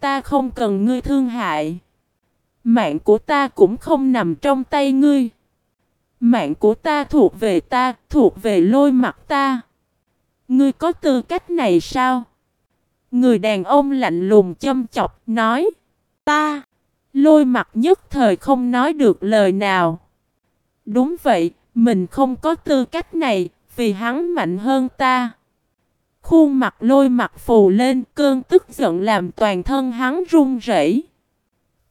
ta không cần ngươi thương hại. Mạng của ta cũng không nằm trong tay ngươi. Mạng của ta thuộc về ta, thuộc về lôi mặt ta. Ngươi có tư cách này sao? Người đàn ông lạnh lùng châm chọc, nói. Ta, lôi mặt nhất thời không nói được lời nào. Đúng vậy, mình không có tư cách này, vì hắn mạnh hơn ta. Khuôn mặt lôi mặt phù lên, cơn tức giận làm toàn thân hắn run rẩy.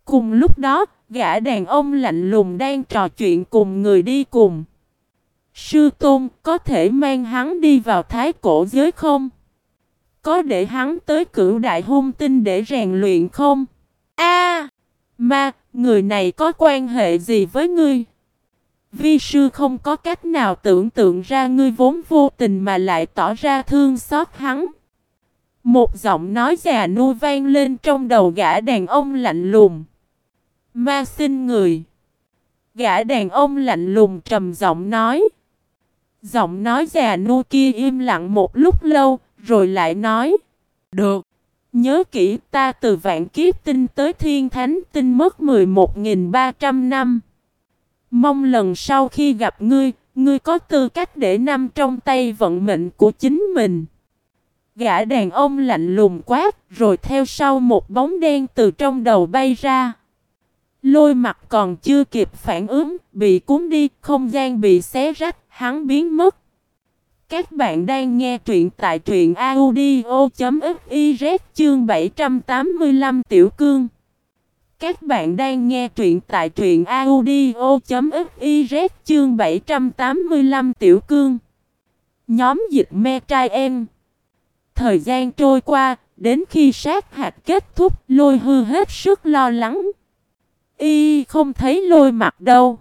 Cùng lúc đó, gã đàn ông lạnh lùng đang trò chuyện cùng người đi cùng. Sư Tôn có thể mang hắn đi vào thái cổ giới không? Có để hắn tới cửu đại hung tinh để rèn luyện không? A, Ma, người này có quan hệ gì với ngươi? Vi sư không có cách nào tưởng tượng ra ngươi vốn vô tình mà lại tỏ ra thương xót hắn. Một giọng nói già nua vang lên trong đầu gã đàn ông lạnh lùng. Ma xin người. Gã đàn ông lạnh lùng trầm giọng nói. Giọng nói già nua kia im lặng một lúc lâu, rồi lại nói. Được. Nhớ kỹ ta từ vạn kiếp tinh tới thiên thánh tinh mất 11.300 năm. Mong lần sau khi gặp ngươi, ngươi có tư cách để nằm trong tay vận mệnh của chính mình. Gã đàn ông lạnh lùng quát, rồi theo sau một bóng đen từ trong đầu bay ra. Lôi mặt còn chưa kịp phản ứng, bị cuốn đi, không gian bị xé rách, hắn biến mất. Các bạn đang nghe truyện tại truyện audio.fiz chương 785 Tiểu Cương. Các bạn đang nghe truyện tại truyện audio.fiz chương 785 Tiểu Cương. Nhóm dịch me trai em. Thời gian trôi qua, đến khi sát hạt kết thúc, lôi hư hết sức lo lắng. Y không thấy lôi mặt đâu.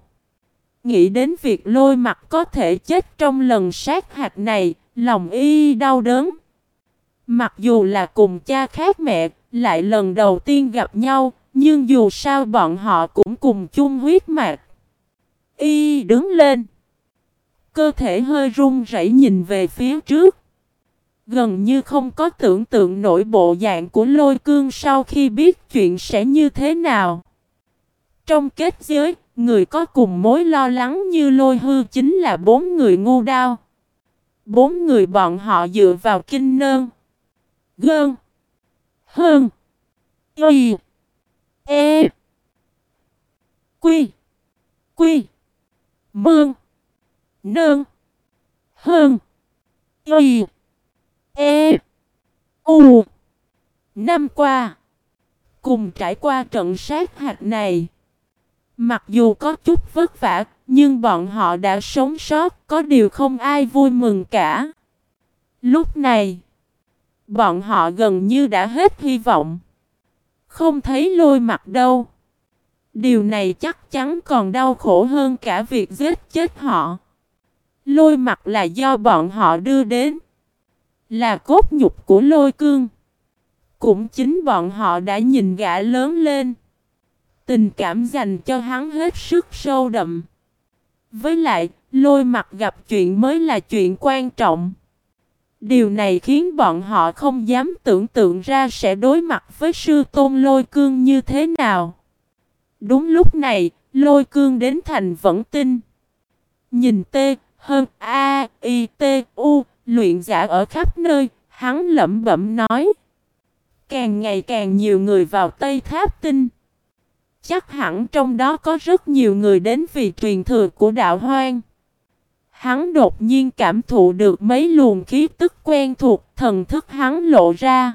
Nghĩ đến việc lôi mặt có thể chết trong lần sát hạt này, lòng y đau đớn. Mặc dù là cùng cha khác mẹ, lại lần đầu tiên gặp nhau, nhưng dù sao bọn họ cũng cùng chung huyết mạch. Y đứng lên. Cơ thể hơi run rẩy nhìn về phía trước. Gần như không có tưởng tượng nổi bộ dạng của lôi cương sau khi biết chuyện sẽ như thế nào. Trong kết giới, người có cùng mối lo lắng như lôi hư chính là bốn người ngu đao. Bốn người bọn họ dựa vào kinh nơn. Gơn. Hơn. Y. E. Quy. Quy. Mương. nương, Hơn. Y. E. U. Năm qua. Cùng trải qua trận sát hạt này. Mặc dù có chút vất vả, nhưng bọn họ đã sống sót, có điều không ai vui mừng cả. Lúc này, bọn họ gần như đã hết hy vọng. Không thấy lôi mặt đâu. Điều này chắc chắn còn đau khổ hơn cả việc giết chết họ. Lôi mặt là do bọn họ đưa đến. Là cốt nhục của lôi cương. Cũng chính bọn họ đã nhìn gã lớn lên. Tình cảm dành cho hắn hết sức sâu đậm. Với lại, lôi mặt gặp chuyện mới là chuyện quan trọng. Điều này khiến bọn họ không dám tưởng tượng ra sẽ đối mặt với sư tôn lôi cương như thế nào. Đúng lúc này, lôi cương đến thành vẫn tin. Nhìn T, hơn A, I, T, U, luyện giả ở khắp nơi, hắn lẩm bẩm nói. Càng ngày càng nhiều người vào Tây Tháp Tinh. Chắc hẳn trong đó có rất nhiều người đến vì truyền thừa của đạo hoang. Hắn đột nhiên cảm thụ được mấy luồng khí tức quen thuộc, thần thức hắn lộ ra.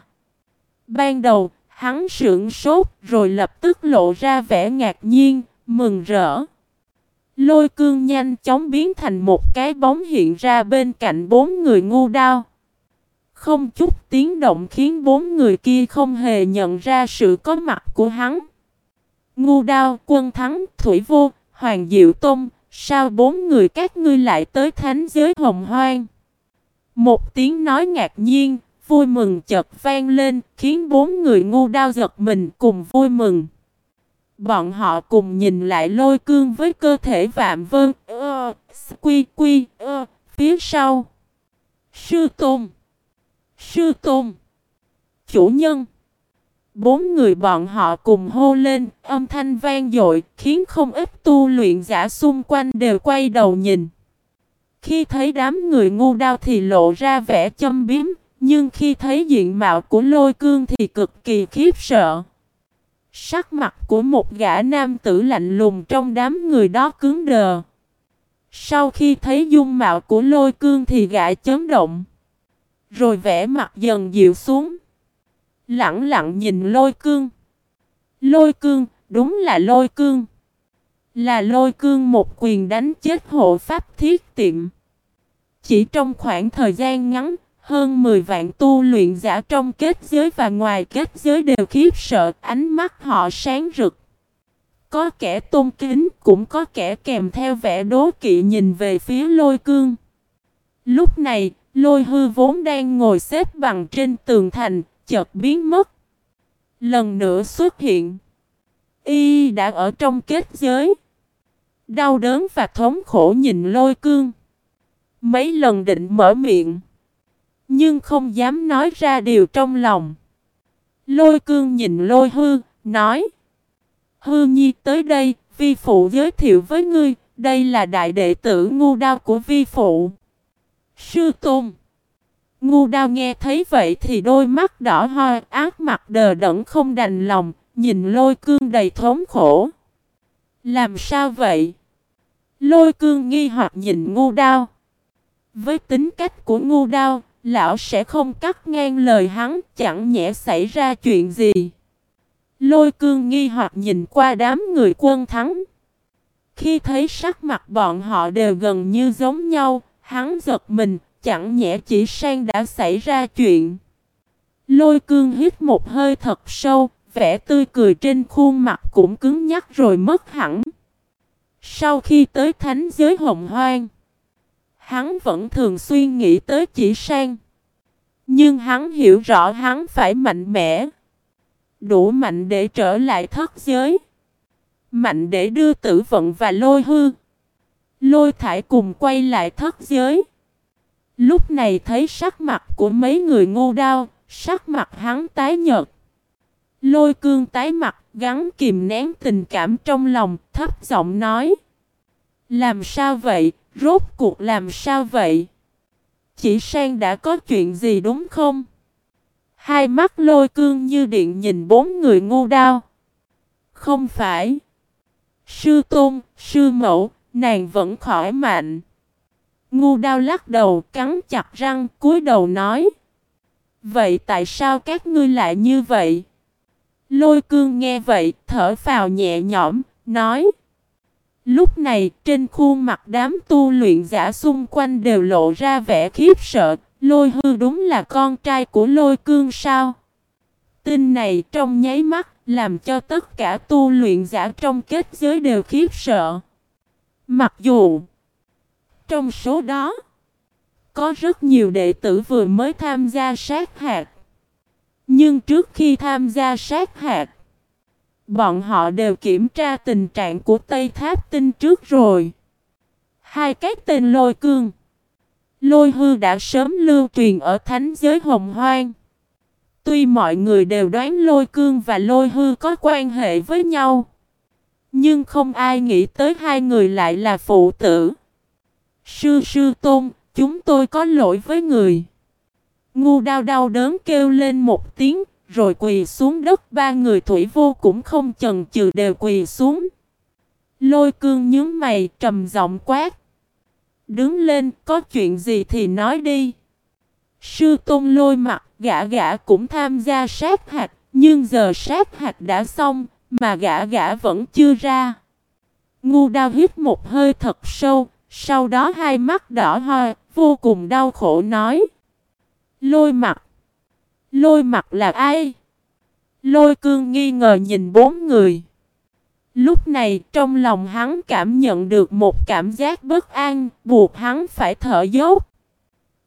Ban đầu, hắn sững sốt rồi lập tức lộ ra vẻ ngạc nhiên, mừng rỡ. Lôi cương nhanh chóng biến thành một cái bóng hiện ra bên cạnh bốn người ngu đao. Không chút tiếng động khiến bốn người kia không hề nhận ra sự có mặt của hắn. Ngu đao, quân thắng, thủy vô, hoàng diệu tông sao bốn người các ngươi lại tới thánh giới hồng hoang? Một tiếng nói ngạc nhiên, vui mừng chợt vang lên, khiến bốn người ngu đao giật mình cùng vui mừng. Bọn họ cùng nhìn lại lôi cương với cơ thể vạm vơn, ơ, quy quy, ơ, phía sau. Sư Tôn Sư Tôn Chủ nhân Bốn người bọn họ cùng hô lên, âm thanh vang dội, khiến không ít tu luyện giả xung quanh đều quay đầu nhìn. Khi thấy đám người ngu đao thì lộ ra vẻ châm biếm, nhưng khi thấy diện mạo của lôi cương thì cực kỳ khiếp sợ. Sắc mặt của một gã nam tử lạnh lùng trong đám người đó cứng đờ. Sau khi thấy dung mạo của lôi cương thì gã chấn động. Rồi vẻ mặt dần dịu xuống. Lặng lặng nhìn lôi cương. Lôi cương, đúng là lôi cương. Là lôi cương một quyền đánh chết hộ pháp thiết tiệm. Chỉ trong khoảng thời gian ngắn, hơn 10 vạn tu luyện giả trong kết giới và ngoài kết giới đều khiếp sợ, ánh mắt họ sáng rực. Có kẻ tôn kính, cũng có kẻ kèm theo vẻ đố kỵ nhìn về phía lôi cương. Lúc này, lôi hư vốn đang ngồi xếp bằng trên tường thành, chợt biến mất. Lần nữa xuất hiện. Y đã ở trong kết giới. Đau đớn và thống khổ nhìn lôi cương. Mấy lần định mở miệng. Nhưng không dám nói ra điều trong lòng. Lôi cương nhìn lôi hư, nói. Hư nhi tới đây, vi phụ giới thiệu với ngươi, đây là đại đệ tử ngu đao của vi phụ. Sư Tôn Ngu đao nghe thấy vậy thì đôi mắt đỏ hoe, ác mặt đờ đẫn không đành lòng, nhìn lôi cương đầy thống khổ. Làm sao vậy? Lôi cương nghi hoặc nhìn ngu đao. Với tính cách của ngu đao, lão sẽ không cắt ngang lời hắn, chẳng nhẽ xảy ra chuyện gì. Lôi cương nghi hoặc nhìn qua đám người quân thắng. Khi thấy sắc mặt bọn họ đều gần như giống nhau, hắn giật mình, chẳng nhẽ chỉ sang đã xảy ra chuyện. Lôi cương hít một hơi thật sâu, vẻ tươi cười trên khuôn mặt cũng cứng nhắc rồi mất hẳn. Sau khi tới thánh giới hồng hoang, hắn vẫn thường xuyên nghĩ tới chỉ sang. Nhưng hắn hiểu rõ hắn phải mạnh mẽ. Đủ mạnh để trở lại thất giới. Mạnh để đưa tử vận và lôi hư. Lôi thải cùng quay lại thất giới. Lúc này thấy sắc mặt của mấy người ngô đau, sắc mặt hắn tái nhợt. Lôi cương tái mặt, gắn kìm nén tình cảm trong lòng, thấp giọng nói. Làm sao vậy, rốt cuộc làm sao vậy? Chỉ sang đã có chuyện gì đúng không? Hai mắt lôi cương như điện nhìn bốn người ngu đau. Không phải. Sư tôn, sư mẫu, nàng vẫn khỏi mạnh. Ngu đao lắc đầu, cắn chặt răng, cúi đầu nói. Vậy tại sao các ngươi lại như vậy? Lôi cương nghe vậy, thở phào nhẹ nhõm, nói. Lúc này, trên khuôn mặt đám tu luyện giả xung quanh đều lộ ra vẻ khiếp sợ, lôi hư đúng là con trai của lôi cương sao? Tin này trong nháy mắt, làm cho tất cả tu luyện giả trong kết giới đều khiếp sợ. Mặc dù trong số đó, có rất nhiều đệ tử vừa mới tham gia sát hạt. Nhưng trước khi tham gia sát hạt, bọn họ đều kiểm tra tình trạng của Tây Tháp Tinh trước rồi. Hai cái tên lôi cương. Lôi hư đã sớm lưu truyền ở thánh giới hồng hoang. Tuy mọi người đều đoán lôi cương và lôi hư có quan hệ với nhau. Nhưng không ai nghĩ tới hai người lại là phụ tử. Sư sư tôn, chúng tôi có lỗi với người. Ngu đau đau đớn kêu lên một tiếng, rồi quỳ xuống đất ba người thủy vô cũng không chần chừ đều quỳ xuống. Lôi cương nhướng mày trầm giọng quát. Đứng lên, có chuyện gì thì nói đi. Sư tôn lôi mặt, gã gã cũng tham gia sát hạt, nhưng giờ sát hạt đã xong, mà gã gã vẫn chưa ra. Ngu đau hít một hơi thật sâu, sau đó hai mắt đỏ hoe, vô cùng đau khổ nói. Lôi mặt. Lôi mặt là ai? Lôi cương nghi ngờ nhìn bốn người. Lúc này trong lòng hắn cảm nhận được một cảm giác bất an, buộc hắn phải thở dốc.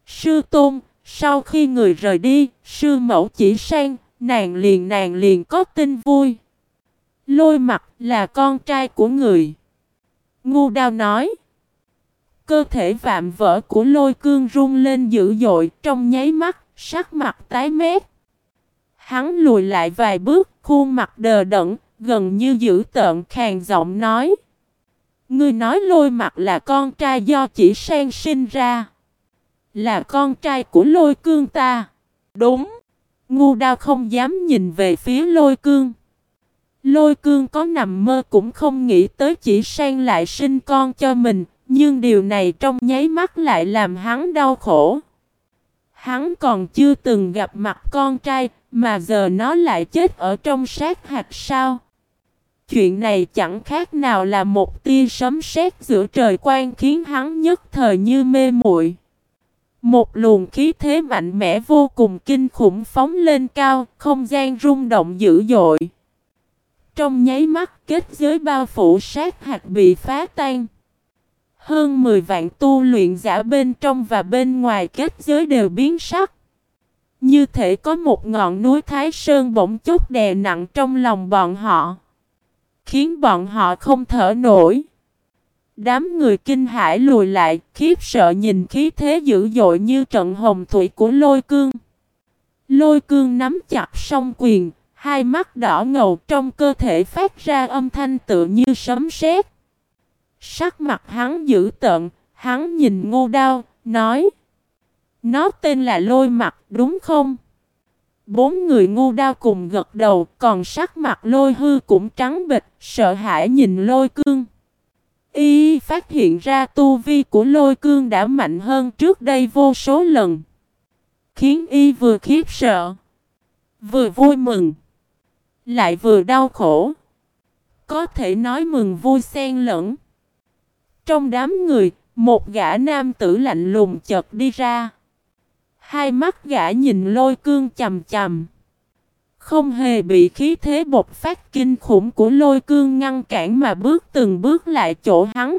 Sư tôn, sau khi người rời đi, sư mẫu chỉ sang, nàng liền nàng liền có tin vui. Lôi mặt là con trai của người. Ngu đao nói. Cơ thể vạm vỡ của lôi cương rung lên dữ dội trong nháy mắt, sắc mặt tái mét. Hắn lùi lại vài bước, khuôn mặt đờ đẫn, gần như dữ tợn khàn giọng nói. Ngươi nói lôi mặt là con trai do chỉ sang sinh ra. Là con trai của lôi cương ta. Đúng. Ngu đao không dám nhìn về phía lôi cương. Lôi cương có nằm mơ cũng không nghĩ tới chỉ sang lại sinh con cho mình. Nhưng điều này trong nháy mắt lại làm hắn đau khổ. Hắn còn chưa từng gặp mặt con trai, mà giờ nó lại chết ở trong sát hạt sao. Chuyện này chẳng khác nào là một tia sấm sét giữa trời quan khiến hắn nhất thời như mê muội. Một luồng khí thế mạnh mẽ vô cùng kinh khủng phóng lên cao, không gian rung động dữ dội. Trong nháy mắt kết giới bao phủ sát hạt bị phá tan. Hơn 10 vạn tu luyện giả bên trong và bên ngoài kết giới đều biến sắc. Như thể có một ngọn núi Thái Sơn bỗng chốc đè nặng trong lòng bọn họ. Khiến bọn họ không thở nổi. Đám người kinh hãi lùi lại, khiếp sợ nhìn khí thế dữ dội như trận hồng thủy của lôi cương. Lôi cương nắm chặt song quyền, hai mắt đỏ ngầu trong cơ thể phát ra âm thanh tự như sấm sét. Sắc mặt hắn dữ tợn, hắn nhìn ngô đao, nói Nó tên là lôi mặt đúng không? Bốn người ngu đao cùng gật đầu, còn sắc mặt lôi hư cũng trắng bịch, sợ hãi nhìn lôi cương. Y phát hiện ra tu vi của lôi cương đã mạnh hơn trước đây vô số lần. Khiến y vừa khiếp sợ, vừa vui mừng, lại vừa đau khổ. Có thể nói mừng vui xen lẫn. Trong đám người, một gã nam tử lạnh lùng chợt đi ra. Hai mắt gã nhìn lôi cương chầm chầm. Không hề bị khí thế bộc phát kinh khủng của lôi cương ngăn cản mà bước từng bước lại chỗ hắn.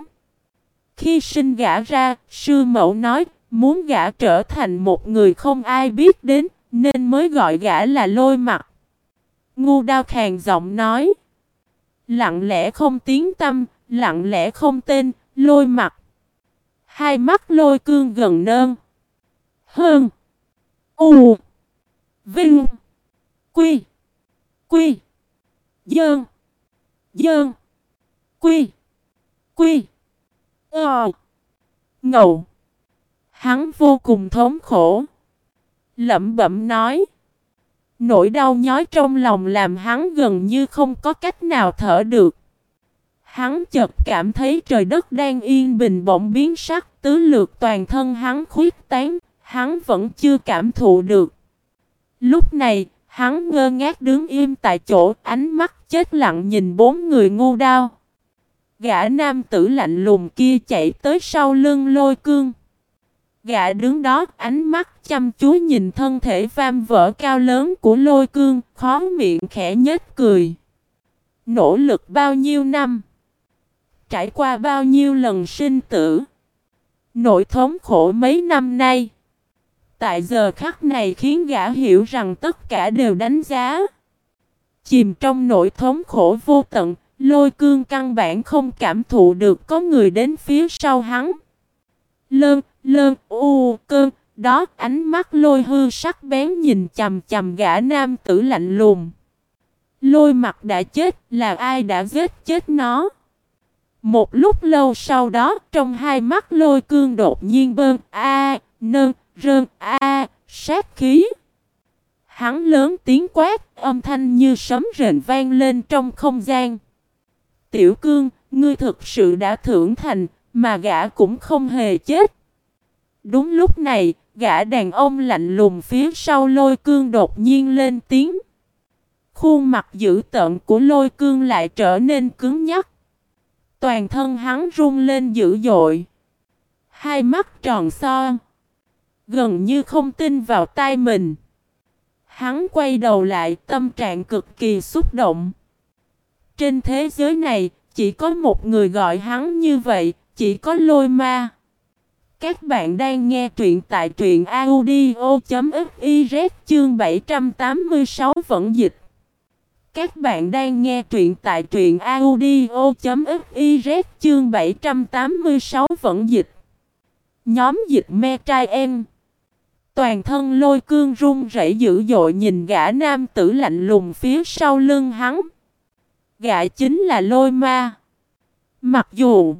Khi sinh gã ra, sư mẫu nói, muốn gã trở thành một người không ai biết đến, nên mới gọi gã là lôi mặt. Ngu đao khàn giọng nói. Lặng lẽ không tiếng tâm, lặng lẽ không tên, lôi mặt. Hai mắt lôi cương gần nơn. Hơn. U. Vinh. Quy. Quy. Dơn. Dơn. Quy. Quy. Ờ. Ngầu. Hắn vô cùng thống khổ. Lẩm bẩm nói. Nỗi đau nhói trong lòng làm hắn gần như không có cách nào thở được. Hắn chợt cảm thấy trời đất đang yên bình bỗng biến sắc tứ lược toàn thân hắn khuyết tán, hắn vẫn chưa cảm thụ được. Lúc này, hắn ngơ ngác đứng im tại chỗ, ánh mắt chết lặng nhìn bốn người ngu đao. Gã nam tử lạnh lùng kia chạy tới sau lưng lôi cương. Gã đứng đó, ánh mắt chăm chú nhìn thân thể vam vỡ cao lớn của lôi cương, khó miệng khẽ nhếch cười. Nỗ lực bao nhiêu năm? Trải qua bao nhiêu lần sinh tử? nỗi thống khổ mấy năm nay? Tại giờ khắc này khiến gã hiểu rằng tất cả đều đánh giá. Chìm trong nỗi thống khổ vô tận, lôi cương căn bản không cảm thụ được có người đến phía sau hắn. Lơn, lơn, u, cơn, đó ánh mắt lôi hư sắc bén nhìn chầm chầm gã nam tử lạnh lùng. Lôi mặt đã chết là ai đã giết chết nó? Một lúc lâu sau đó trong hai mắt lôi cương đột nhiên bơm a nơn rơn a sát khí. Hắn lớn tiếng quát, âm thanh như sấm rền vang lên trong không gian. Tiểu cương, ngươi thực sự đã thưởng thành, mà gã cũng không hề chết. Đúng lúc này, gã đàn ông lạnh lùng phía sau lôi cương đột nhiên lên tiếng. Khuôn mặt dữ tợn của lôi cương lại trở nên cứng nhắc. Toàn thân hắn run lên dữ dội. Hai mắt tròn son. Gần như không tin vào tai mình. Hắn quay đầu lại tâm trạng cực kỳ xúc động. Trên thế giới này, chỉ có một người gọi hắn như vậy, chỉ có lôi ma. Các bạn đang nghe truyện tại truyện audio.fiz chương 786 vẫn dịch. Các bạn đang nghe truyện tại truyện audio.fiz chương 786 vẫn dịch. Nhóm dịch me trai em. Toàn thân lôi cương run rẩy dữ dội nhìn gã nam tử lạnh lùng phía sau lưng hắn. Gã chính là lôi ma. Mặc dù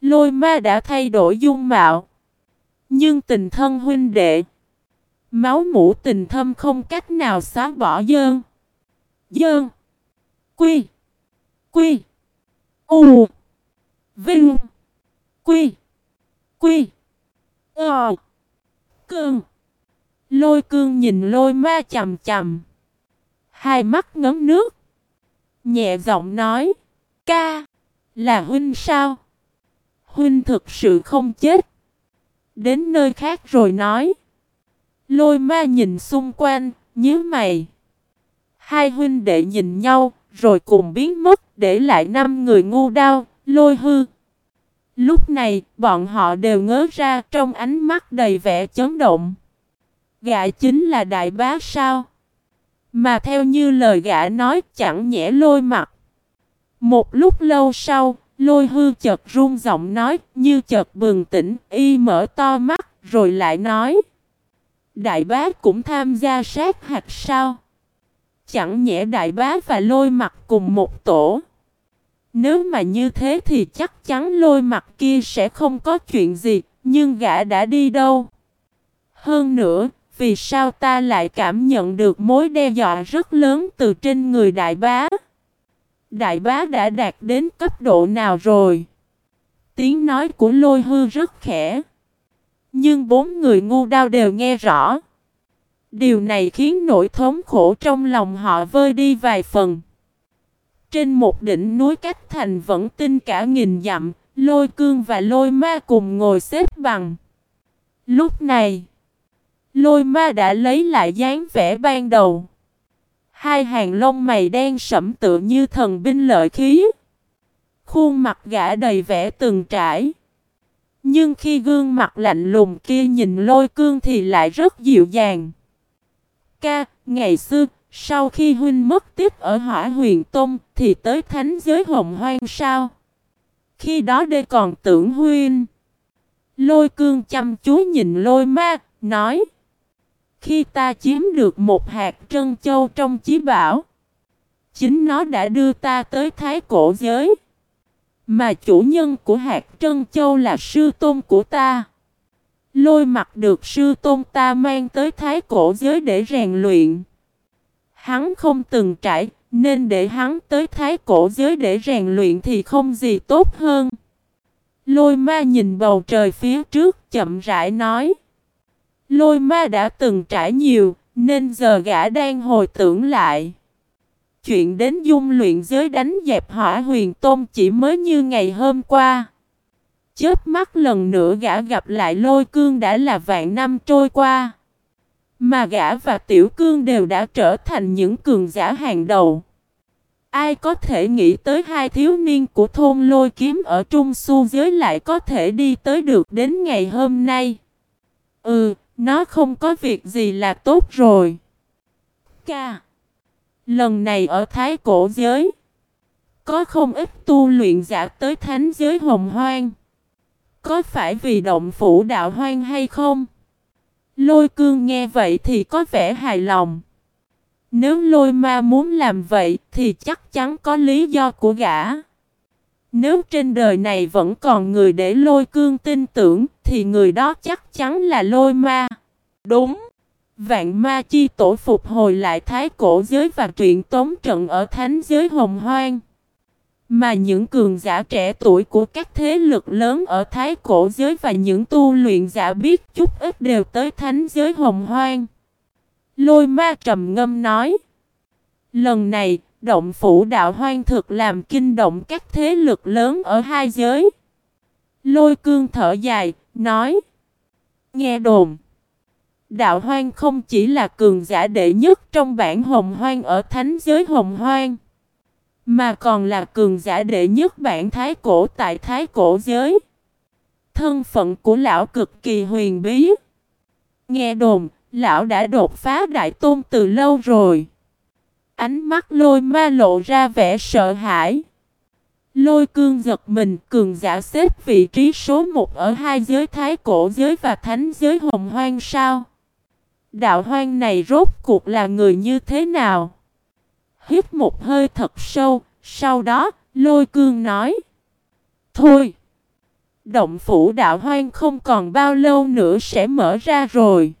lôi ma đã thay đổi dung mạo, nhưng tình thân huynh đệ, máu mũ tình thâm không cách nào xóa bỏ dơn. Dơn. Quy. Quy. U. Vinh. Quy. Quy. Ờ. Cương. Lôi cương nhìn lôi ma chầm chầm. Hai mắt ngấm nước. Nhẹ giọng nói. Ca. Là huynh sao? Huynh thực sự không chết. Đến nơi khác rồi nói. Lôi ma nhìn xung quanh, nhíu mày. Hai huynh đệ nhìn nhau, rồi cùng biến mất, để lại năm người ngu đau, lôi hư. Lúc này, bọn họ đều ngớ ra trong ánh mắt đầy vẻ chấn động. Gã chính là đại bá sao? Mà theo như lời gã nói chẳng nhẽ lôi mặt. Một lúc lâu sau, lôi hư chợt run giọng nói như chợt bừng tỉnh, y mở to mắt, rồi lại nói. Đại bá cũng tham gia sát hạt sao? Chẳng nhẽ đại bá và lôi mặt cùng một tổ. Nếu mà như thế thì chắc chắn lôi mặt kia sẽ không có chuyện gì, nhưng gã đã đi đâu? Hơn nữa, vì sao ta lại cảm nhận được mối đe dọa rất lớn từ trên người đại bá? Đại bá đã đạt đến cấp độ nào rồi? Tiếng nói của lôi hư rất khẽ. Nhưng bốn người ngu đao đều nghe rõ. Điều này khiến nỗi thống khổ trong lòng họ vơi đi vài phần. Trên một đỉnh núi cách thành vẫn tinh cả nghìn dặm, lôi cương và lôi ma cùng ngồi xếp bằng. Lúc này, lôi ma đã lấy lại dáng vẻ ban đầu. Hai hàng lông mày đen sẫm tựa như thần binh lợi khí. Khuôn mặt gã đầy vẻ từng trải. Nhưng khi gương mặt lạnh lùng kia nhìn lôi cương thì lại rất dịu dàng. Ca, ngày xưa, sau khi huynh mất tiếp ở hỏa huyền tông thì tới thánh giới hồng hoang sao? Khi đó đây còn tưởng huynh. Lôi cương chăm chú nhìn lôi ma, nói. Khi ta chiếm được một hạt trân châu trong chí bảo, chính nó đã đưa ta tới thái cổ giới. Mà chủ nhân của hạt trân châu là sư tôn của ta. Lôi mặt được sư tôn ta mang tới thái cổ giới để rèn luyện. Hắn không từng trải, nên để hắn tới thái cổ giới để rèn luyện thì không gì tốt hơn. Lôi ma nhìn bầu trời phía trước chậm rãi nói. Lôi ma đã từng trải nhiều, nên giờ gã đang hồi tưởng lại. Chuyện đến dung luyện giới đánh dẹp hỏa huyền tôn chỉ mới như ngày hôm qua. Chớp mắt lần nữa gã gặp lại lôi cương đã là vạn năm trôi qua. Mà gã và tiểu cương đều đã trở thành những cường giả hàng đầu. Ai có thể nghĩ tới hai thiếu niên của thôn lôi kiếm ở trung su giới lại có thể đi tới được đến ngày hôm nay. Ừ, nó không có việc gì là tốt rồi. Ca. Lần này ở Thái Cổ giới. Có không ít tu luyện giả tới thánh giới hồng hoang. Có phải vì động phủ đạo hoang hay không? Lôi cương nghe vậy thì có vẻ hài lòng. Nếu lôi ma muốn làm vậy thì chắc chắn có lý do của gã. Nếu trên đời này vẫn còn người để lôi cương tin tưởng thì người đó chắc chắn là lôi ma. Đúng. Vạn ma chi tổ phục hồi lại thái cổ giới và truyện tống trận ở thánh giới hồng hoang. Mà những cường giả trẻ tuổi của các thế lực lớn ở thái cổ giới và những tu luyện giả biết chút ít đều tới thánh giới hồng hoang. Lôi ma trầm ngâm nói. Lần này, động phủ đạo hoang thực làm kinh động các thế lực lớn ở hai giới. Lôi cương thở dài, nói. Nghe đồn. Đạo hoang không chỉ là cường giả đệ nhất trong bản hồng hoang ở thánh giới hồng hoang. Mà còn là cường giả đệ nhất bản thái cổ tại thái cổ giới. Thân phận của lão cực kỳ huyền bí. Nghe đồn, lão đã đột phá đại tôn từ lâu rồi. Ánh mắt lôi ma lộ ra vẻ sợ hãi. Lôi cương giật mình cường giả xếp vị trí số một ở hai giới thái cổ giới và thánh giới hồng hoang sao. Đạo hoang này rốt cuộc là người như thế nào? Hít một hơi thật sâu, sau đó, lôi cương nói. Thôi! Động phủ đạo hoang không còn bao lâu nữa sẽ mở ra rồi.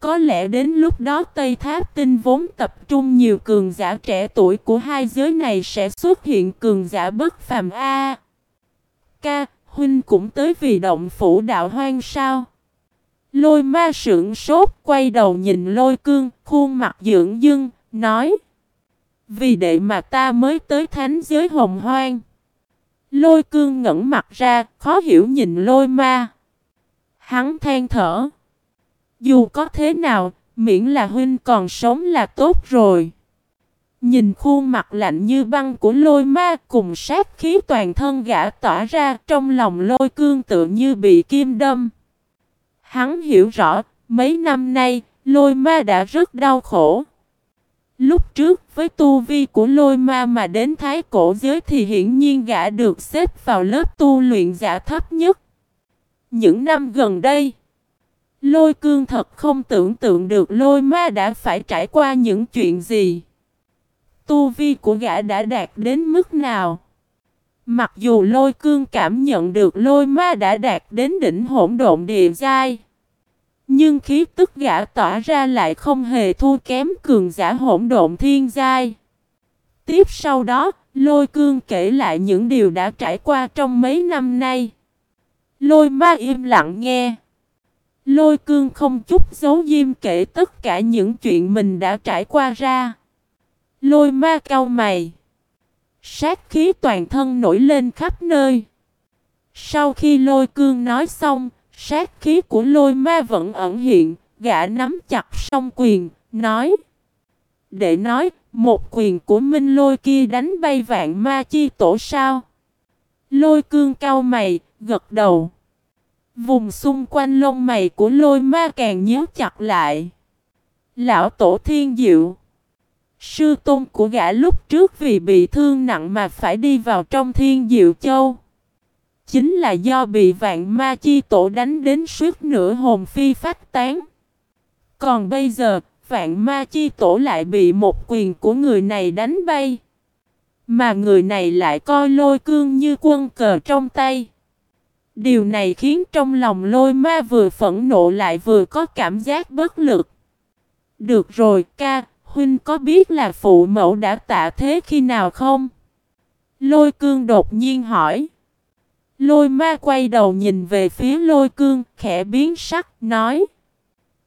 Có lẽ đến lúc đó Tây Tháp Tinh vốn tập trung nhiều cường giả trẻ tuổi của hai giới này sẽ xuất hiện cường giả bất phàm A. Ca, huynh cũng tới vì động phủ đạo hoang sao? Lôi ma sưởng sốt quay đầu nhìn lôi cương, khuôn mặt dưỡng dưng, nói vì đệ mà ta mới tới thánh giới hồng hoang Lôi cương ngẩn mặt ra, khó hiểu nhìn lôi ma Hắn than thở Dù có thế nào, miễn là huynh còn sống là tốt rồi Nhìn khuôn mặt lạnh như băng của lôi ma cùng sát khí toàn thân gã tỏa ra trong lòng lôi cương tự như bị kim đâm. Hắn hiểu rõ, mấy năm nay, lôi ma đã rất đau khổ. Lúc trước với tu vi của lôi ma mà đến thái cổ giới thì hiển nhiên gã được xếp vào lớp tu luyện giả thấp nhất. Những năm gần đây, lôi cương thật không tưởng tượng được lôi ma đã phải trải qua những chuyện gì. Tu vi của gã đã đạt đến mức nào? Mặc dù lôi cương cảm nhận được lôi ma đã đạt đến đỉnh hỗn độn địa giai. Nhưng khí tức gã tỏa ra lại không hề thua kém cường giả hỗn độn thiên giai. Tiếp sau đó, lôi cương kể lại những điều đã trải qua trong mấy năm nay. Lôi ma im lặng nghe. Lôi cương không chút giấu diêm kể tất cả những chuyện mình đã trải qua ra. Lôi ma cau mày. Sát khí toàn thân nổi lên khắp nơi. Sau khi lôi cương nói xong, sát khí của lôi ma vẫn ẩn hiện, gã nắm chặt song quyền, nói. Để nói, một quyền của minh lôi kia đánh bay vạn ma chi tổ sao? Lôi cương cao mày, gật đầu. Vùng xung quanh lông mày của lôi ma càng nhíu chặt lại. Lão tổ thiên diệu. Sư tôn của gã lúc trước vì bị thương nặng mà phải đi vào trong thiên diệu châu. Chính là do bị vạn ma chi tổ đánh đến suốt nửa hồn phi phát tán. Còn bây giờ, vạn ma chi tổ lại bị một quyền của người này đánh bay. Mà người này lại coi lôi cương như quân cờ trong tay. Điều này khiến trong lòng lôi ma vừa phẫn nộ lại vừa có cảm giác bất lực. Được rồi ca, Huynh có biết là phụ mẫu đã tạ thế khi nào không? Lôi cương đột nhiên hỏi. Lôi ma quay đầu nhìn về phía lôi cương, khẽ biến sắc, nói.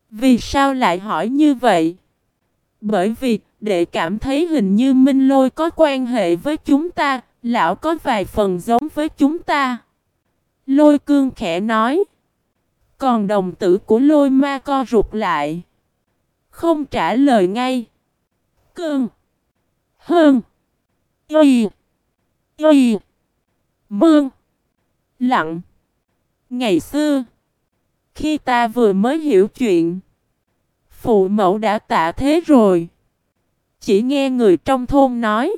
Vì sao lại hỏi như vậy? Bởi vì, đệ cảm thấy hình như Minh Lôi có quan hệ với chúng ta, lão có vài phần giống với chúng ta. Lôi cương khẽ nói. Còn đồng tử của lôi ma co rụt lại. Không trả lời ngay. Cương. Hơn. Y. Y. Mương. Lặng. Ngày xưa. Khi ta vừa mới hiểu chuyện. Phụ mẫu đã tạ thế rồi. Chỉ nghe người trong thôn nói.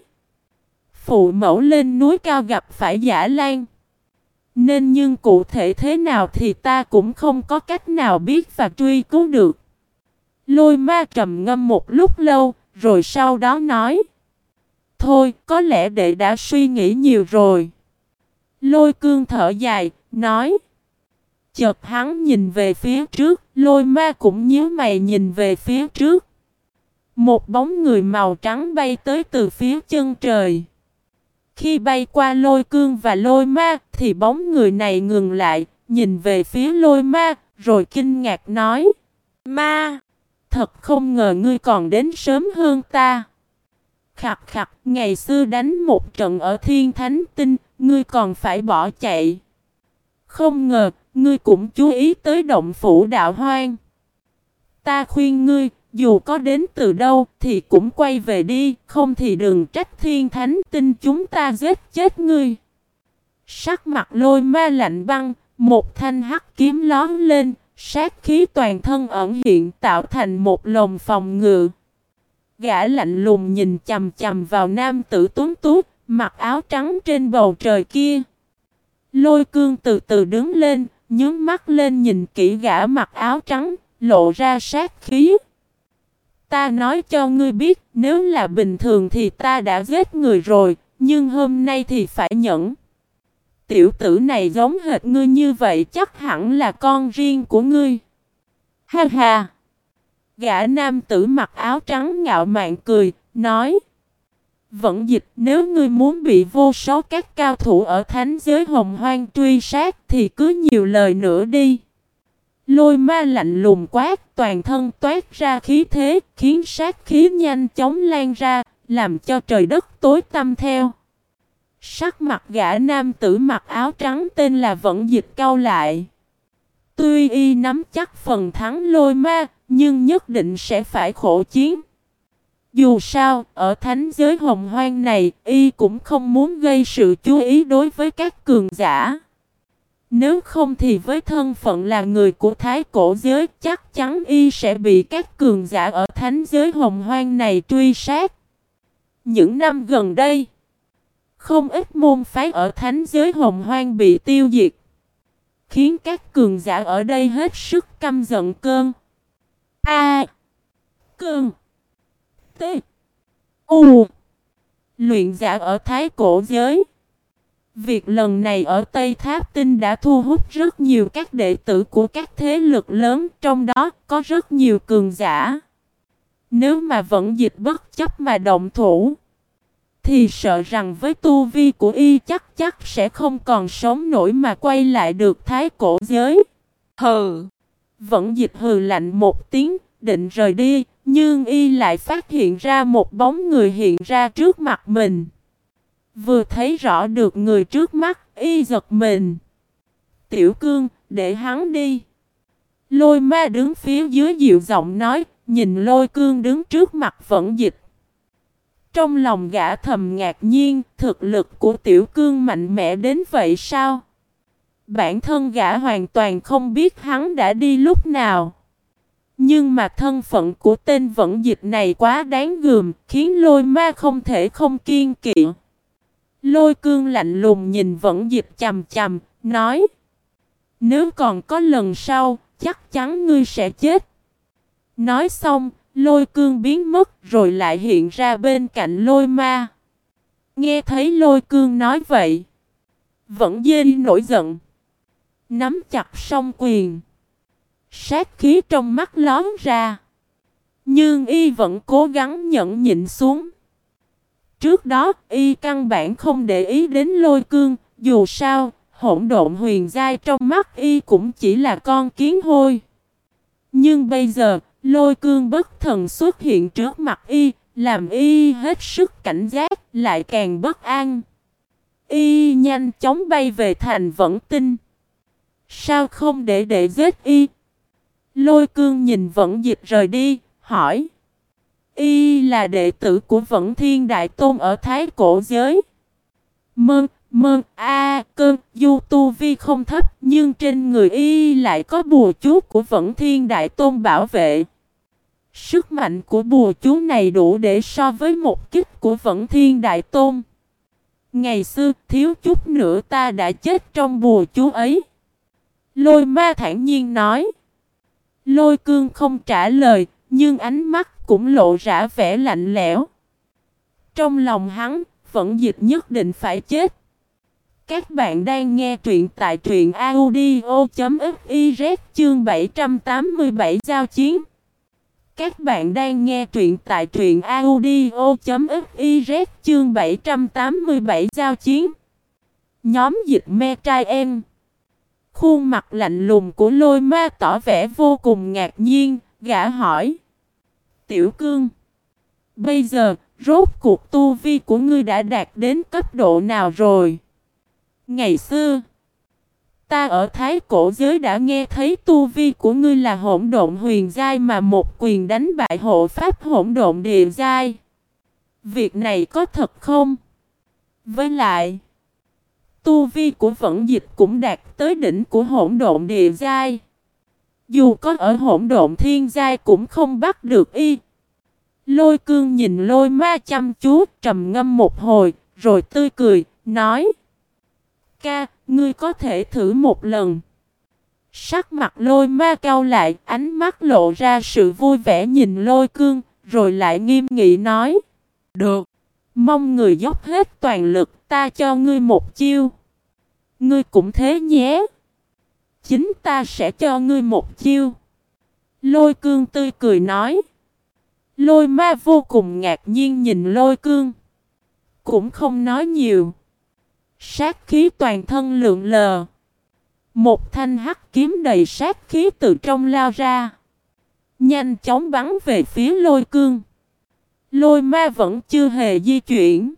Phụ mẫu lên núi cao gặp phải giả lan. Nên nhưng cụ thể thế nào thì ta cũng không có cách nào biết và truy cứu được. Lôi ma trầm ngâm một lúc lâu, rồi sau đó nói. Thôi, có lẽ đệ đã suy nghĩ nhiều rồi. Lôi cương thở dài, nói. Chợt hắn nhìn về phía trước, lôi ma cũng nhíu mày nhìn về phía trước. Một bóng người màu trắng bay tới từ phía chân trời. Khi bay qua lôi cương và lôi ma, thì bóng người này ngừng lại, nhìn về phía lôi ma, rồi kinh ngạc nói. Ma! thật không ngờ ngươi còn đến sớm hơn ta. Khặt khặt, ngày xưa đánh một trận ở Thiên Thánh Tinh, ngươi còn phải bỏ chạy. Không ngờ, ngươi cũng chú ý tới động phủ đạo hoang. Ta khuyên ngươi, dù có đến từ đâu thì cũng quay về đi, không thì đừng trách Thiên Thánh Tinh chúng ta giết chết ngươi. Sắc mặt lôi ma lạnh băng, một thanh hắc kiếm lón lên, Sát khí toàn thân ẩn hiện tạo thành một lồng phòng ngự. Gã lạnh lùng nhìn chầm chầm vào nam tử tuấn tú, mặc áo trắng trên bầu trời kia. Lôi cương từ từ đứng lên, nhướng mắt lên nhìn kỹ gã mặc áo trắng, lộ ra sát khí. Ta nói cho ngươi biết, nếu là bình thường thì ta đã giết người rồi, nhưng hôm nay thì phải nhẫn. Tiểu tử này giống hệt ngươi như vậy chắc hẳn là con riêng của ngươi. Ha ha! Gã nam tử mặc áo trắng ngạo mạn cười, nói vẫn dịch nếu ngươi muốn bị vô số các cao thủ ở thánh giới hồng hoang truy sát thì cứ nhiều lời nữa đi. Lôi ma lạnh lùng quát, toàn thân toát ra khí thế, khiến sát khí nhanh chóng lan ra, làm cho trời đất tối tăm theo. Sắc mặt gã nam tử mặc áo trắng tên là Vận Dịch cao lại. Tuy y nắm chắc phần thắng lôi ma, nhưng nhất định sẽ phải khổ chiến. Dù sao, ở thánh giới hồng hoang này, y cũng không muốn gây sự chú ý đối với các cường giả. Nếu không thì với thân phận là người của thái cổ giới, chắc chắn y sẽ bị các cường giả ở thánh giới hồng hoang này truy sát. Những năm gần đây, không ít môn phái ở thánh giới hồng hoang bị tiêu diệt, khiến các cường giả ở đây hết sức căm giận cơn. A. Cơn. T. U. Luyện giả ở thái cổ giới. Việc lần này ở Tây Tháp Tinh đã thu hút rất nhiều các đệ tử của các thế lực lớn, trong đó có rất nhiều cường giả. Nếu mà vẫn dịch bất chấp mà động thủ, thì sợ rằng với tu vi của y chắc chắc sẽ không còn sống nổi mà quay lại được thái cổ giới. Hừ! Vẫn dịch hừ lạnh một tiếng, định rời đi, nhưng y lại phát hiện ra một bóng người hiện ra trước mặt mình. Vừa thấy rõ được người trước mắt, y giật mình. Tiểu cương, để hắn đi. Lôi ma đứng phía dưới dịu giọng nói, nhìn lôi cương đứng trước mặt vẫn dịch. Trong lòng gã thầm ngạc nhiên, thực lực của tiểu cương mạnh mẽ đến vậy sao? Bản thân gã hoàn toàn không biết hắn đã đi lúc nào. Nhưng mà thân phận của tên vẫn dịch này quá đáng gườm, khiến lôi ma không thể không kiên kỵ. Lôi cương lạnh lùng nhìn vẫn dịch chầm chầm, nói Nếu còn có lần sau, chắc chắn ngươi sẽ chết. Nói xong, lôi cương biến mất rồi lại hiện ra bên cạnh lôi ma. Nghe thấy lôi cương nói vậy. Vẫn dên nổi giận. Nắm chặt song quyền. Sát khí trong mắt lón ra. Nhưng y vẫn cố gắng nhẫn nhịn xuống. Trước đó, y căn bản không để ý đến lôi cương, dù sao, hỗn độn huyền giai trong mắt y cũng chỉ là con kiến hôi. Nhưng bây giờ, lôi cương bất thần xuất hiện trước mặt y, làm y hết sức cảnh giác, lại càng bất an. Y nhanh chóng bay về thành vẫn tinh. Sao không để để giết y? Lôi cương nhìn vẫn dịch rời đi, hỏi. Y là đệ tử của Vẫn Thiên Đại Tôn ở Thái Cổ Giới. Mơn, mơn, a, cơn, du tu vi không thấp nhưng trên người Y lại có bùa chú của Vẫn Thiên Đại Tôn bảo vệ. Sức mạnh của bùa chú này đủ để so với một kích của Vẫn Thiên Đại Tôn. Ngày xưa thiếu chút nữa ta đã chết trong bùa chú ấy. Lôi ma thản nhiên nói. Lôi cương không trả lời, nhưng ánh mắt cũng lộ ra vẻ lạnh lẽo. Trong lòng hắn, vẫn dịch nhất định phải chết. Các bạn đang nghe truyện tại truyện audio.fiz chương 787 giao chiến. Các bạn đang nghe truyện tại truyện audio.fiz chương 787 giao chiến. Nhóm dịch me trai em. Khuôn mặt lạnh lùng của lôi ma tỏ vẻ vô cùng ngạc nhiên, gã hỏi. Tiểu cương, bây giờ, rốt cuộc tu vi của ngươi đã đạt đến cấp độ nào rồi? Ngày xưa, ta ở Thái Cổ Giới đã nghe thấy tu vi của ngươi là hỗn độn huyền giai mà một quyền đánh bại hộ pháp hỗn độn địa giai. Việc này có thật không? Với lại, tu vi của vận dịch cũng đạt tới đỉnh của hỗn độn địa giai. Dù có ở hỗn độn thiên giai cũng không bắt được y. Lôi cương nhìn lôi ma chăm chú trầm ngâm một hồi, rồi tươi cười, nói Ca, ngươi có thể thử một lần. Sắc mặt lôi ma cao lại, ánh mắt lộ ra sự vui vẻ nhìn lôi cương, rồi lại nghiêm nghị nói. Được, mong người dốc hết toàn lực, ta cho ngươi một chiêu. Ngươi cũng thế nhé. Chính ta sẽ cho ngươi một chiêu. Lôi cương tươi cười nói. Lôi ma vô cùng ngạc nhiên nhìn lôi cương. Cũng không nói nhiều. Sát khí toàn thân lượng lờ. Một thanh hắc kiếm đầy sát khí từ trong lao ra. Nhanh chóng bắn về phía lôi cương. Lôi ma vẫn chưa hề di chuyển.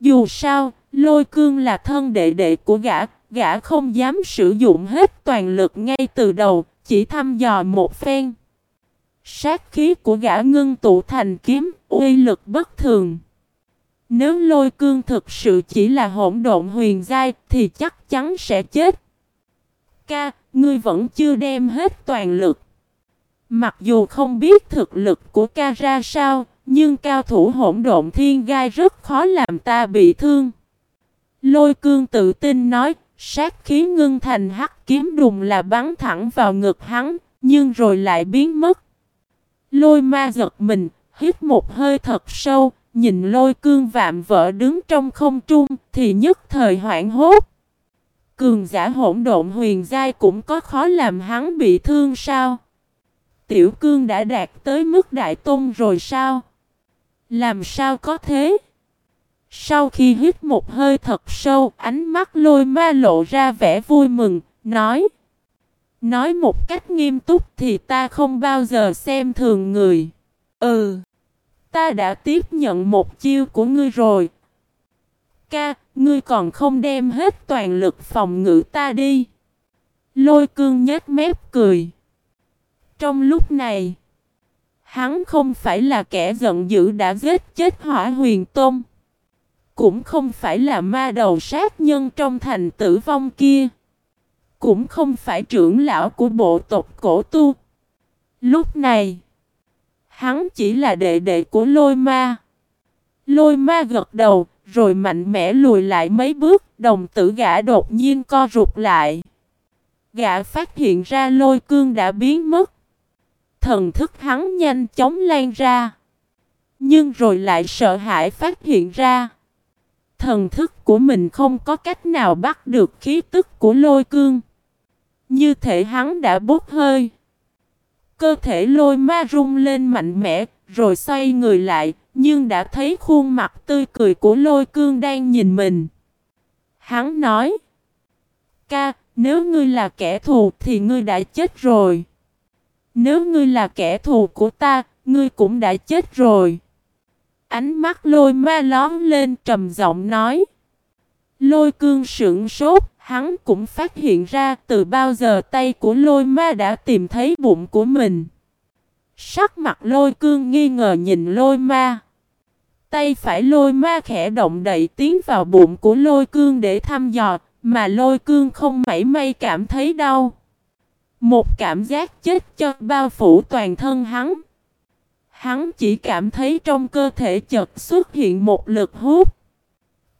Dù sao, lôi cương là thân đệ đệ của gã, gã không dám sử dụng hết toàn lực ngay từ đầu, chỉ thăm dò một phen. Sát khí của gã ngưng tụ thành kiếm, uy lực bất thường. Nếu lôi cương thực sự chỉ là hỗn độn huyền giai thì chắc chắn sẽ chết. Ca, ngươi vẫn chưa đem hết toàn lực. Mặc dù không biết thực lực của ca ra sao, nhưng cao thủ hỗn độn thiên gai rất khó làm ta bị thương. Lôi cương tự tin nói, sát khí ngưng thành hắc kiếm đùng là bắn thẳng vào ngực hắn, nhưng rồi lại biến mất. Lôi ma giật mình, hít một hơi thật sâu, nhìn lôi cương vạm vỡ đứng trong không trung, thì nhất thời hoảng hốt. Cường giả hỗn độn huyền giai cũng có khó làm hắn bị thương sao? Tiểu cương đã đạt tới mức đại tôn rồi sao? Làm sao có thế? Sau khi hít một hơi thật sâu, ánh mắt lôi ma lộ ra vẻ vui mừng, nói Nói một cách nghiêm túc thì ta không bao giờ xem thường người. Ừ, ta đã tiếp nhận một chiêu của ngươi rồi. Ca, ngươi còn không đem hết toàn lực phòng ngự ta đi. Lôi cương nhếch mép cười. Trong lúc này, hắn không phải là kẻ giận dữ đã giết chết hỏa huyền tôn. Cũng không phải là ma đầu sát nhân trong thành tử vong kia. Cũng không phải trưởng lão của bộ tộc cổ tu. Lúc này, hắn chỉ là đệ đệ của lôi ma. Lôi ma gật đầu, rồi mạnh mẽ lùi lại mấy bước, đồng tử gã đột nhiên co rụt lại. Gã phát hiện ra lôi cương đã biến mất. Thần thức hắn nhanh chóng lan ra. Nhưng rồi lại sợ hãi phát hiện ra. Thần thức của mình không có cách nào bắt được khí tức của lôi cương. Như thể hắn đã bốc hơi. Cơ thể lôi ma rung lên mạnh mẽ, rồi xoay người lại, nhưng đã thấy khuôn mặt tươi cười của lôi cương đang nhìn mình. Hắn nói, Ca, nếu ngươi là kẻ thù thì ngươi đã chết rồi. Nếu ngươi là kẻ thù của ta, ngươi cũng đã chết rồi. Ánh mắt lôi ma lón lên trầm giọng nói. Lôi cương sững sốt, hắn cũng phát hiện ra từ bao giờ tay của lôi ma đã tìm thấy bụng của mình. Sắc mặt lôi cương nghi ngờ nhìn lôi ma. Tay phải lôi ma khẽ động đậy tiến vào bụng của lôi cương để thăm dò, mà lôi cương không mảy may cảm thấy đau. Một cảm giác chết cho bao phủ toàn thân hắn. Hắn chỉ cảm thấy trong cơ thể chợt xuất hiện một lực hút.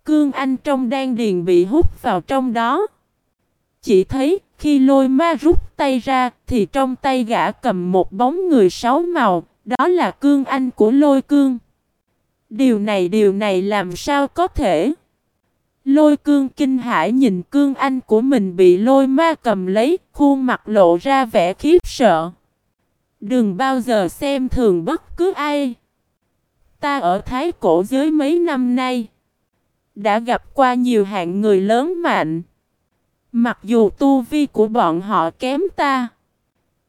Cương Anh trong đan điền bị hút vào trong đó. Chỉ thấy khi lôi ma rút tay ra thì trong tay gã cầm một bóng người sáu màu, đó là cương anh của lôi cương. Điều này điều này làm sao có thể? Lôi cương kinh hãi nhìn cương anh của mình bị lôi ma cầm lấy, khuôn mặt lộ ra vẻ khiếp sợ. Đừng bao giờ xem thường bất cứ ai. Ta ở Thái Cổ giới mấy năm nay, đã gặp qua nhiều hạng người lớn mạnh. Mặc dù tu vi của bọn họ kém ta,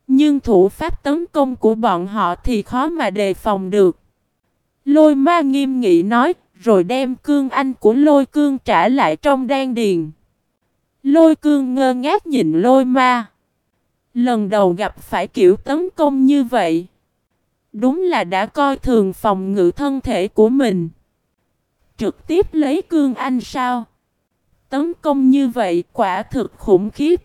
nhưng thủ pháp tấn công của bọn họ thì khó mà đề phòng được. Lôi ma nghiêm nghị nói, rồi đem cương anh của lôi cương trả lại trong đan điền. Lôi cương ngơ ngác nhìn lôi ma. Lần đầu gặp phải kiểu tấn công như vậy. Đúng là đã coi thường phòng ngự thân thể của mình. Trực tiếp lấy cương anh sao? Tấn công như vậy quả thực khủng khiếp.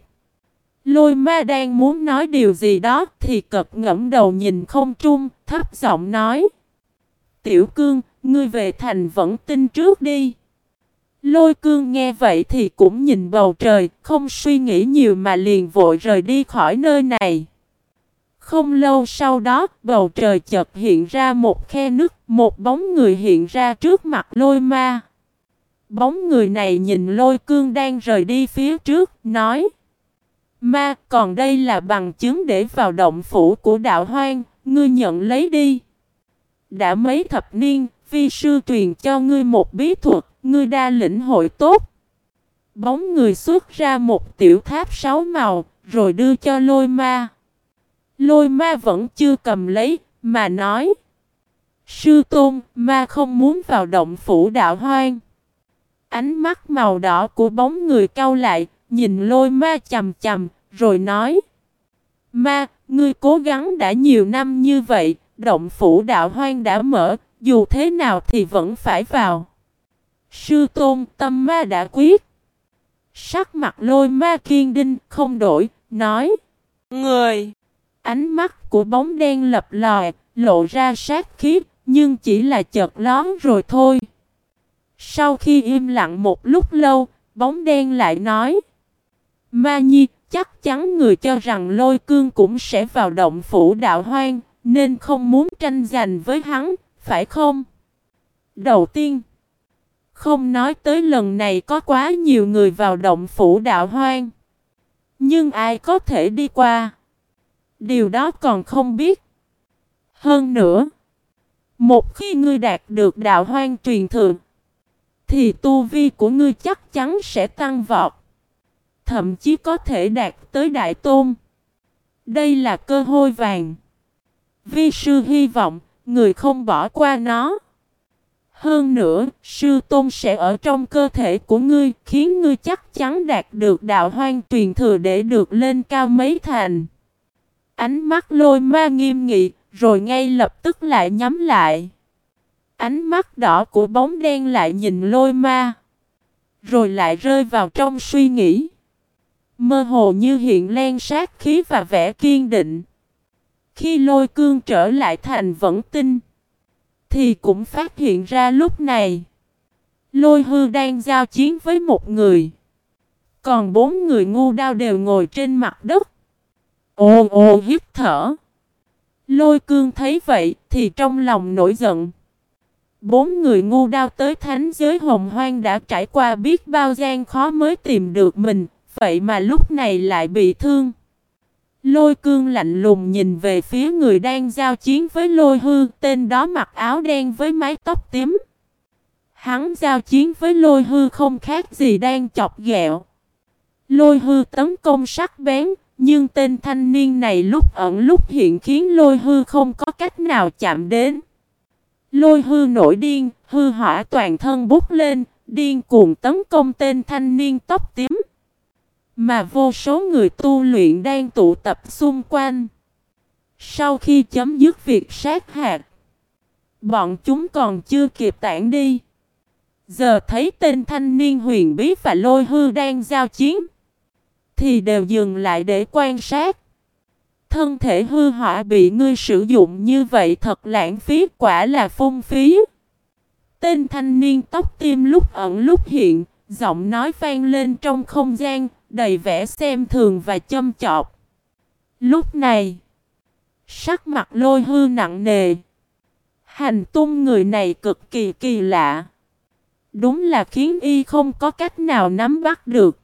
Lôi ma đang muốn nói điều gì đó thì cật ngẫm đầu nhìn không trung, thấp giọng nói. Tiểu cương, ngươi về thành vẫn tin trước đi. Lôi cương nghe vậy thì cũng nhìn bầu trời, không suy nghĩ nhiều mà liền vội rời đi khỏi nơi này. Không lâu sau đó, bầu trời chợt hiện ra một khe nước, một bóng người hiện ra trước mặt lôi ma. Bóng người này nhìn lôi cương đang rời đi phía trước, nói Ma, còn đây là bằng chứng để vào động phủ của đạo hoang, ngươi nhận lấy đi. Đã mấy thập niên, vi sư truyền cho ngươi một bí thuật, ngươi đa lĩnh hội tốt. Bóng người xuất ra một tiểu tháp sáu màu, rồi đưa cho lôi ma. Lôi ma vẫn chưa cầm lấy, mà nói. Sư tôn, ma không muốn vào động phủ đạo hoang. Ánh mắt màu đỏ của bóng người cau lại, nhìn lôi ma chầm chầm, rồi nói. Ma, ngươi cố gắng đã nhiều năm như vậy, động phủ đạo hoang đã mở, dù thế nào thì vẫn phải vào. Sư tôn tâm ma đã quyết. Sắc mặt lôi ma kiên đinh không đổi, nói. Người! Ánh mắt của bóng đen lập lòi, lộ ra sát khí, nhưng chỉ là chợt lón rồi thôi. Sau khi im lặng một lúc lâu, bóng đen lại nói. Ma Nhi, chắc chắn người cho rằng lôi cương cũng sẽ vào động phủ đạo hoang, nên không muốn tranh giành với hắn, phải không? Đầu tiên, không nói tới lần này có quá nhiều người vào động phủ đạo hoang. Nhưng ai có thể đi qua? Điều đó còn không biết. Hơn nữa, một khi ngươi đạt được đạo hoang truyền thượng, thì tu vi của ngươi chắc chắn sẽ tăng vọt. Thậm chí có thể đạt tới đại tôn. Đây là cơ hội vàng. Vi sư hy vọng, người không bỏ qua nó. Hơn nữa, sư tôn sẽ ở trong cơ thể của ngươi, khiến ngươi chắc chắn đạt được đạo hoang truyền thừa để được lên cao mấy thành. Ánh mắt lôi ma nghiêm nghị, rồi ngay lập tức lại nhắm lại. Ánh mắt đỏ của bóng đen lại nhìn lôi ma. Rồi lại rơi vào trong suy nghĩ. Mơ hồ như hiện len sát khí và vẻ kiên định. Khi lôi cương trở lại thành vẫn tinh. Thì cũng phát hiện ra lúc này. Lôi hư đang giao chiến với một người. Còn bốn người ngu đao đều ngồi trên mặt đất. Ồ ồ hít thở. Lôi cương thấy vậy thì trong lòng nổi giận. Bốn người ngu đao tới thánh giới hồng hoang đã trải qua biết bao gian khó mới tìm được mình, vậy mà lúc này lại bị thương. Lôi cương lạnh lùng nhìn về phía người đang giao chiến với lôi hư, tên đó mặc áo đen với mái tóc tím. Hắn giao chiến với lôi hư không khác gì đang chọc ghẹo. Lôi hư tấn công sắc bén, nhưng tên thanh niên này lúc ẩn lúc hiện khiến lôi hư không có cách nào chạm đến. Lôi hư nổi điên, hư hỏa toàn thân bút lên, điên cuồng tấn công tên thanh niên tóc tím. Mà vô số người tu luyện đang tụ tập xung quanh. Sau khi chấm dứt việc sát hạt, bọn chúng còn chưa kịp tản đi. Giờ thấy tên thanh niên huyền bí và lôi hư đang giao chiến thì đều dừng lại để quan sát. Thân thể hư hỏa bị ngươi sử dụng như vậy thật lãng phí quả là phung phí. Tên thanh niên tóc tim lúc ẩn lúc hiện, giọng nói vang lên trong không gian, đầy vẻ xem thường và châm chọc. Lúc này, sắc mặt lôi hư nặng nề. Hành tung người này cực kỳ kỳ lạ. Đúng là khiến y không có cách nào nắm bắt được.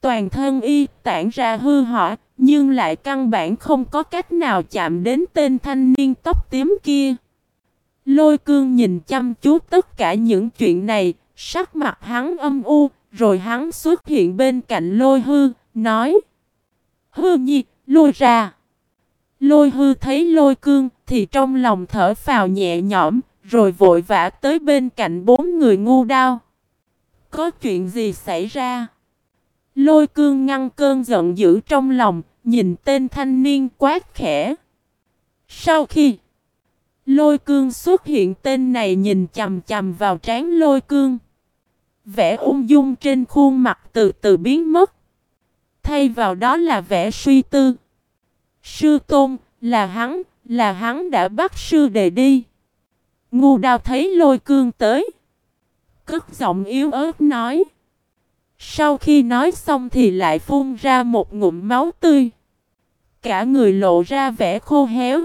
Toàn thân y tản ra hư hỏa, nhưng lại căn bản không có cách nào chạm đến tên thanh niên tóc tím kia. Lôi cương nhìn chăm chú tất cả những chuyện này, sắc mặt hắn âm u, rồi hắn xuất hiện bên cạnh lôi hư, nói Hư nhi, lôi ra. Lôi hư thấy lôi cương thì trong lòng thở phào nhẹ nhõm, rồi vội vã tới bên cạnh bốn người ngu đao. Có chuyện gì xảy ra? Lôi cương ngăn cơn giận dữ trong lòng, nhìn tên thanh niên quát khẽ. Sau khi lôi cương xuất hiện tên này nhìn chầm chầm vào trán lôi cương. Vẻ ung dung trên khuôn mặt từ từ biến mất. Thay vào đó là vẻ suy tư. Sư tôn, là hắn, là hắn đã bắt sư đề đi. Ngu đào thấy lôi cương tới. Cất giọng yếu ớt nói. Sau khi nói xong thì lại phun ra một ngụm máu tươi. Cả người lộ ra vẻ khô héo.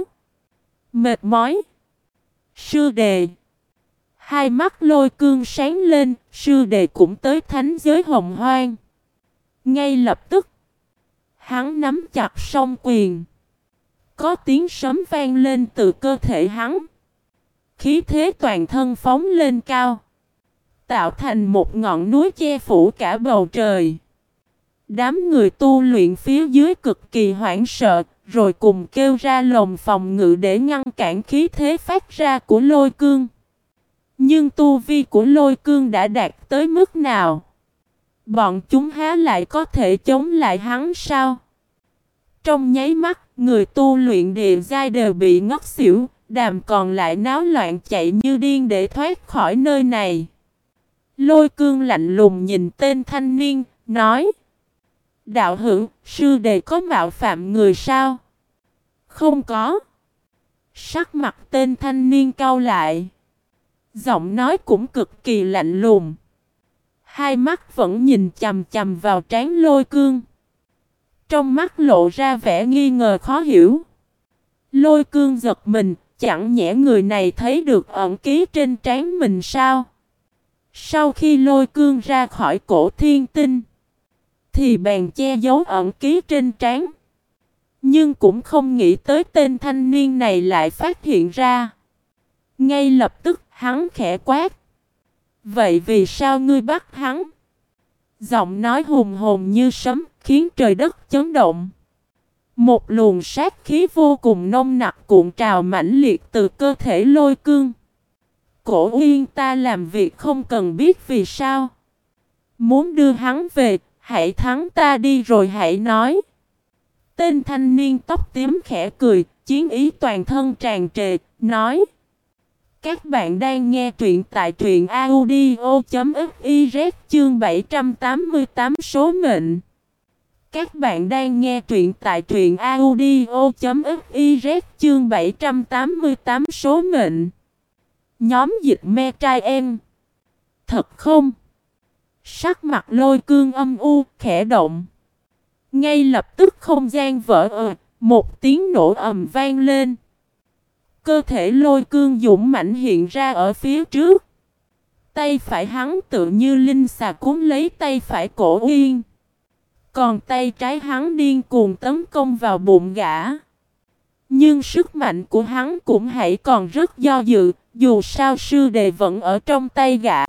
Mệt mỏi. Sư đề. Hai mắt lôi cương sáng lên, sư đệ cũng tới thánh giới hồng hoang. Ngay lập tức, hắn nắm chặt song quyền. Có tiếng sấm vang lên từ cơ thể hắn. Khí thế toàn thân phóng lên cao. Tạo thành một ngọn núi che phủ cả bầu trời. Đám người tu luyện phía dưới cực kỳ hoảng sợ, rồi cùng kêu ra lồng phòng ngự để ngăn cản khí thế phát ra của lôi cương. Nhưng tu vi của lôi cương đã đạt tới mức nào? Bọn chúng há lại có thể chống lại hắn sao? Trong nháy mắt, người tu luyện địa giai đều bị ngất xỉu, đàm còn lại náo loạn chạy như điên để thoát khỏi nơi này. Lôi cương lạnh lùng nhìn tên thanh niên, nói Đạo hữu, sư đề có mạo phạm người sao? Không có. Sắc mặt tên thanh niên cau lại. Giọng nói cũng cực kỳ lạnh lùng. Hai mắt vẫn nhìn chầm chầm vào trán lôi cương. Trong mắt lộ ra vẻ nghi ngờ khó hiểu. Lôi cương giật mình, chẳng nhẽ người này thấy được ẩn ký trên trán mình sao? Sau khi lôi cương ra khỏi cổ thiên tinh, thì bèn che giấu ẩn ký trên trán. Nhưng cũng không nghĩ tới tên thanh niên này lại phát hiện ra. Ngay lập tức hắn khẽ quát. Vậy vì sao ngươi bắt hắn? Giọng nói hùng hồn như sấm khiến trời đất chấn động. Một luồng sát khí vô cùng nông nặc cuộn trào mãnh liệt từ cơ thể lôi cương. Cổ uyên ta làm việc không cần biết vì sao. Muốn đưa hắn về, hãy thắng ta đi rồi hãy nói. Tên thanh niên tóc tím khẽ cười, chiến ý toàn thân tràn trề, nói. Các bạn đang nghe truyện tại truyện audio.fiz chương 788 số mệnh. Các bạn đang nghe truyện tại truyện audio.fiz chương 788 số mệnh. Nhóm dịch me trai em. Thật không? Sắc mặt lôi cương âm u, khẽ động. Ngay lập tức không gian vỡ ờ, một tiếng nổ ầm vang lên. Cơ thể lôi cương dũng mãnh hiện ra ở phía trước. Tay phải hắn tự như linh xà cuốn lấy tay phải cổ uyên. Còn tay trái hắn điên cuồng tấn công vào bụng gã. Nhưng sức mạnh của hắn cũng hãy còn rất do dự, dù sao sư đề vẫn ở trong tay gã.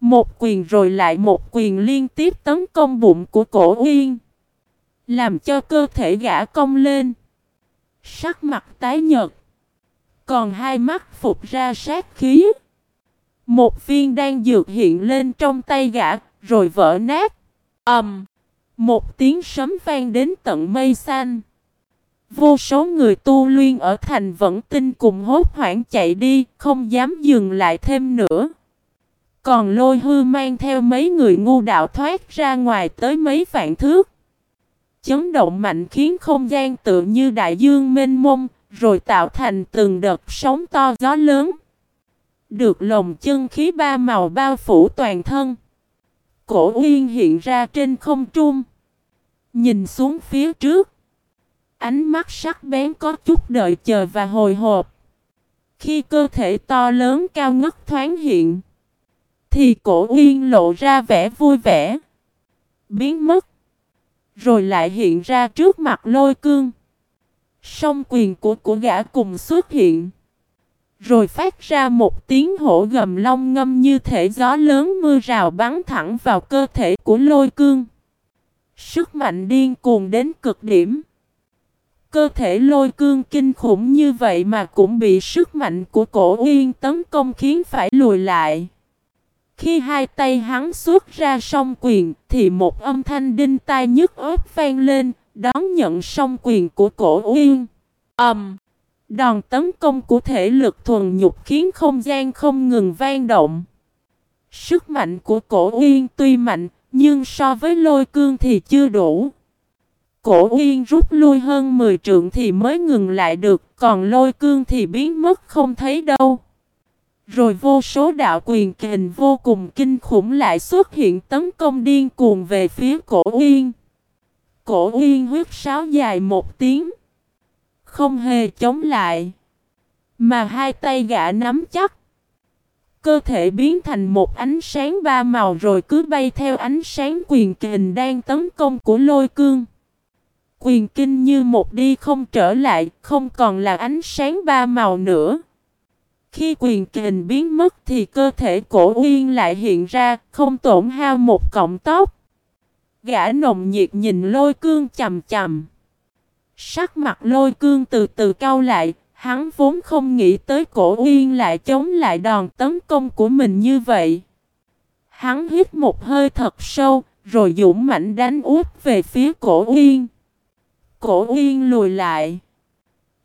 Một quyền rồi lại một quyền liên tiếp tấn công bụng của cổ uyên. Làm cho cơ thể gã cong lên. Sắc mặt tái nhợt. Còn hai mắt phục ra sát khí. Một viên đang dược hiện lên trong tay gã, rồi vỡ nát. ầm, um, Một tiếng sấm vang đến tận mây xanh. Vô số người tu luyện ở thành vẫn tin cùng hốt hoảng chạy đi, không dám dừng lại thêm nữa. Còn lôi hư mang theo mấy người ngu đạo thoát ra ngoài tới mấy vạn thước. Chấn động mạnh khiến không gian tự như đại dương mênh mông, rồi tạo thành từng đợt sóng to gió lớn. Được lồng chân khí ba màu bao phủ toàn thân. Cổ uyên hiện ra trên không trung. Nhìn xuống phía trước. Ánh mắt sắc bén có chút đợi chờ và hồi hộp. Khi cơ thể to lớn cao ngất thoáng hiện. Thì cổ uyên lộ ra vẻ vui vẻ. Biến mất. Rồi lại hiện ra trước mặt lôi cương. Song quyền của của gã cùng xuất hiện. Rồi phát ra một tiếng hổ gầm long ngâm như thể gió lớn mưa rào bắn thẳng vào cơ thể của lôi cương. Sức mạnh điên cuồng đến cực điểm. Cơ thể lôi cương kinh khủng như vậy mà cũng bị sức mạnh của cổ uyên tấn công khiến phải lùi lại. Khi hai tay hắn xuất ra song quyền thì một âm thanh đinh tai nhức ớt vang lên, đón nhận song quyền của cổ uyên. Ầm! Um, đòn tấn công của thể lực thuần nhục khiến không gian không ngừng vang động. Sức mạnh của cổ uyên tuy mạnh, nhưng so với lôi cương thì chưa đủ. Cổ uyên rút lui hơn 10 trượng thì mới ngừng lại được, còn lôi cương thì biến mất không thấy đâu. Rồi vô số đạo quyền kình vô cùng kinh khủng lại xuất hiện tấn công điên cuồng về phía cổ uyên. Cổ uyên huyết sáo dài một tiếng. Không hề chống lại. Mà hai tay gã nắm chắc. Cơ thể biến thành một ánh sáng ba màu rồi cứ bay theo ánh sáng quyền kình đang tấn công của lôi cương. Quyền kinh như một đi không trở lại, không còn là ánh sáng ba màu nữa. Khi quyền kình biến mất thì cơ thể cổ uyên lại hiện ra, không tổn hao một cọng tóc. Gã nồng nhiệt nhìn lôi cương chầm chầm. Sắc mặt lôi cương từ từ cau lại, hắn vốn không nghĩ tới cổ uyên lại chống lại đòn tấn công của mình như vậy. Hắn hít một hơi thật sâu, rồi dũng mạnh đánh út về phía cổ uyên. Cổ uyên lùi lại.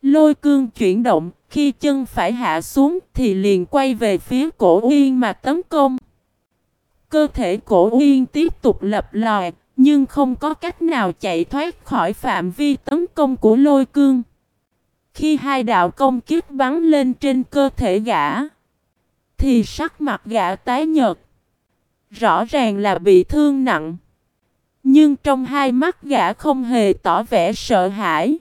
Lôi cương chuyển động, khi chân phải hạ xuống thì liền quay về phía cổ uyên mà tấn công. Cơ thể cổ uyên tiếp tục lập lòi, nhưng không có cách nào chạy thoát khỏi phạm vi tấn công của lôi cương. Khi hai đạo công kiếp bắn lên trên cơ thể gã, thì sắc mặt gã tái nhợt. Rõ ràng là bị thương nặng. Nhưng trong hai mắt gã không hề tỏ vẻ sợ hãi.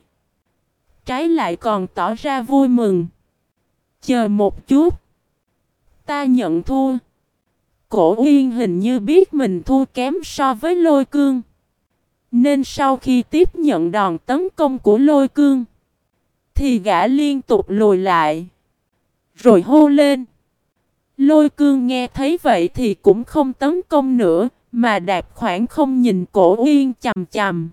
Trái lại còn tỏ ra vui mừng. Chờ một chút. Ta nhận thua. Cổ uyên hình như biết mình thua kém so với lôi cương. Nên sau khi tiếp nhận đòn tấn công của lôi cương. Thì gã liên tục lùi lại. Rồi hô lên. Lôi cương nghe thấy vậy thì cũng không tấn công nữa. Mà đạp khoảng không nhìn cổ uyên chầm chầm.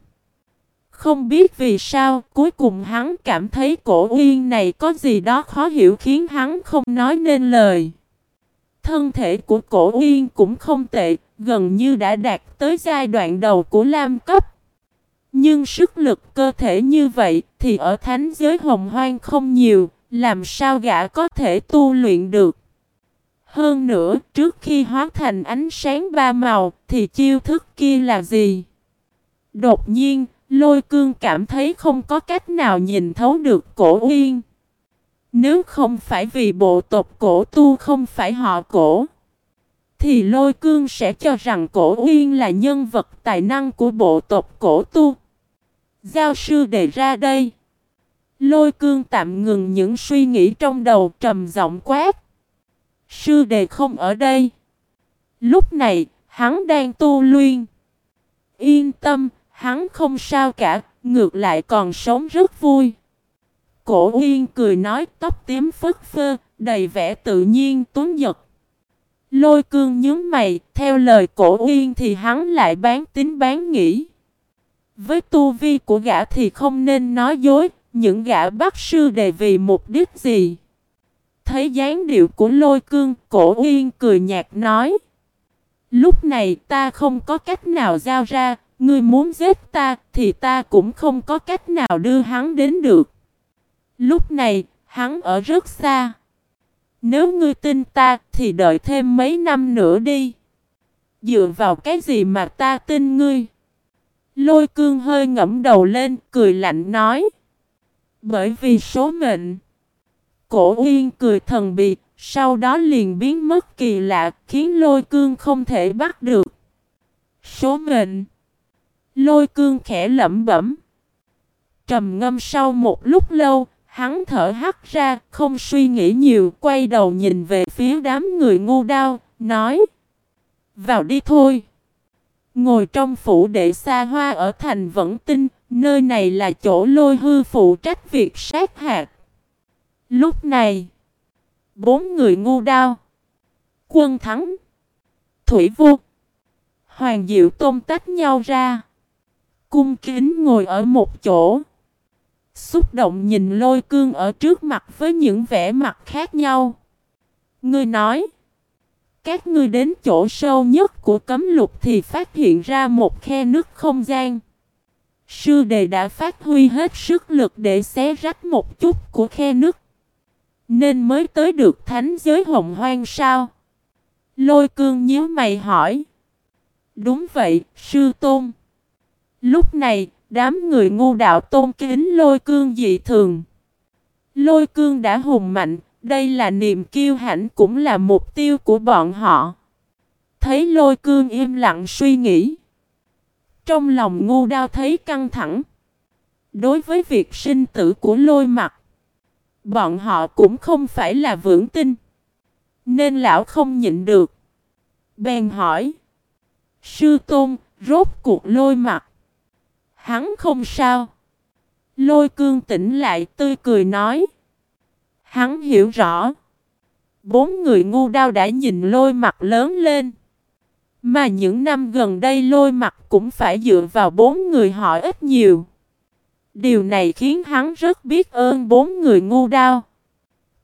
Không biết vì sao, cuối cùng hắn cảm thấy cổ uyên này có gì đó khó hiểu khiến hắn không nói nên lời. Thân thể của cổ uyên cũng không tệ, gần như đã đạt tới giai đoạn đầu của lam cấp. Nhưng sức lực cơ thể như vậy thì ở thánh giới hồng hoang không nhiều, làm sao gã có thể tu luyện được. Hơn nữa, trước khi hóa thành ánh sáng ba màu, thì chiêu thức kia là gì? Đột nhiên, lôi cương cảm thấy không có cách nào nhìn thấu được cổ uyên. Nếu không phải vì bộ tộc cổ tu không phải họ cổ, thì lôi cương sẽ cho rằng cổ uyên là nhân vật tài năng của bộ tộc cổ tu. Giao sư đề ra đây. Lôi cương tạm ngừng những suy nghĩ trong đầu trầm giọng quát. Sư đề không ở đây. Lúc này, hắn đang tu luyện. Yên tâm, hắn không sao cả, ngược lại còn sống rất vui. Cổ Uyên cười nói tóc tím phất phơ, đầy vẻ tự nhiên tuấn giật. Lôi cương nhớ mày, theo lời cổ Uyên thì hắn lại bán tính bán nghĩ. Với tu vi của gã thì không nên nói dối, những gã bác sư đề vì mục đích gì. Thấy dáng điệu của lôi cương, cổ uyên cười nhạt nói. Lúc này ta không có cách nào giao ra, ngươi muốn giết ta thì ta cũng không có cách nào đưa hắn đến được. Lúc này, hắn ở rất xa. Nếu ngươi tin ta thì đợi thêm mấy năm nữa đi. Dựa vào cái gì mà ta tin ngươi? Lôi cương hơi ngẫm đầu lên, cười lạnh nói. Bởi vì số mệnh. Cổ uyên cười thần bị, sau đó liền biến mất kỳ lạ, khiến lôi cương không thể bắt được. Số mệnh. Lôi cương khẽ lẩm bẩm. Trầm ngâm sau một lúc lâu, hắn thở hắt ra, không suy nghĩ nhiều, quay đầu nhìn về phía đám người ngu đao, nói. Vào đi thôi. Ngồi trong phủ đệ xa hoa ở thành vẫn tinh, nơi này là chỗ lôi hư phụ trách việc sát hạt. Lúc này, bốn người ngu đao, quân thắng, thủy vô, hoàng diệu tôn tách nhau ra, cung kính ngồi ở một chỗ. Xúc động nhìn lôi cương ở trước mặt với những vẻ mặt khác nhau. Ngươi nói, các ngươi đến chỗ sâu nhất của cấm lục thì phát hiện ra một khe nước không gian. Sư đề đã phát huy hết sức lực để xé rách một chút của khe nước. Nên mới tới được thánh giới hồng hoang sao? Lôi cương nhíu mày hỏi. Đúng vậy, sư tôn. Lúc này, đám người ngu đạo tôn kính lôi cương dị thường. Lôi cương đã hùng mạnh, đây là niềm kiêu hãnh cũng là mục tiêu của bọn họ. Thấy lôi cương im lặng suy nghĩ. Trong lòng ngu đao thấy căng thẳng. Đối với việc sinh tử của lôi mặt. Bọn họ cũng không phải là vững tin. Nên lão không nhịn được. Bèn hỏi. Sư tôn, rốt cuộc lôi mặt. Hắn không sao. Lôi cương tỉnh lại tươi cười nói. Hắn hiểu rõ. Bốn người ngu đao đã nhìn lôi mặt lớn lên. Mà những năm gần đây lôi mặt cũng phải dựa vào bốn người họ ít nhiều. Điều này khiến hắn rất biết ơn bốn người ngu đao.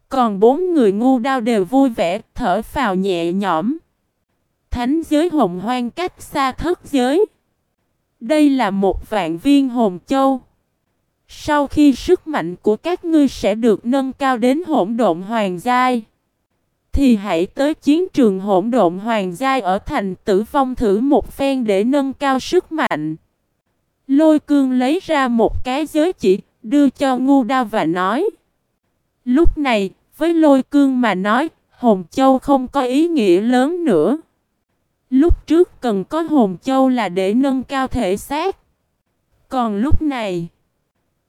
Còn bốn người ngu đao đều vui vẻ, thở phào nhẹ nhõm. Thánh giới hồng hoang cách xa thất giới. Đây là một vạn viên hồn châu. Sau khi sức mạnh của các ngươi sẽ được nâng cao đến hỗn độn hoàng giai, thì hãy tới chiến trường hỗn độn hoàng giai ở thành tử vong thử một phen để nâng cao sức mạnh. Lôi cương lấy ra một cái giới chỉ, đưa cho ngu đao và nói. Lúc này, với lôi cương mà nói, hồn châu không có ý nghĩa lớn nữa. Lúc trước cần có hồn châu là để nâng cao thể xác. Còn lúc này,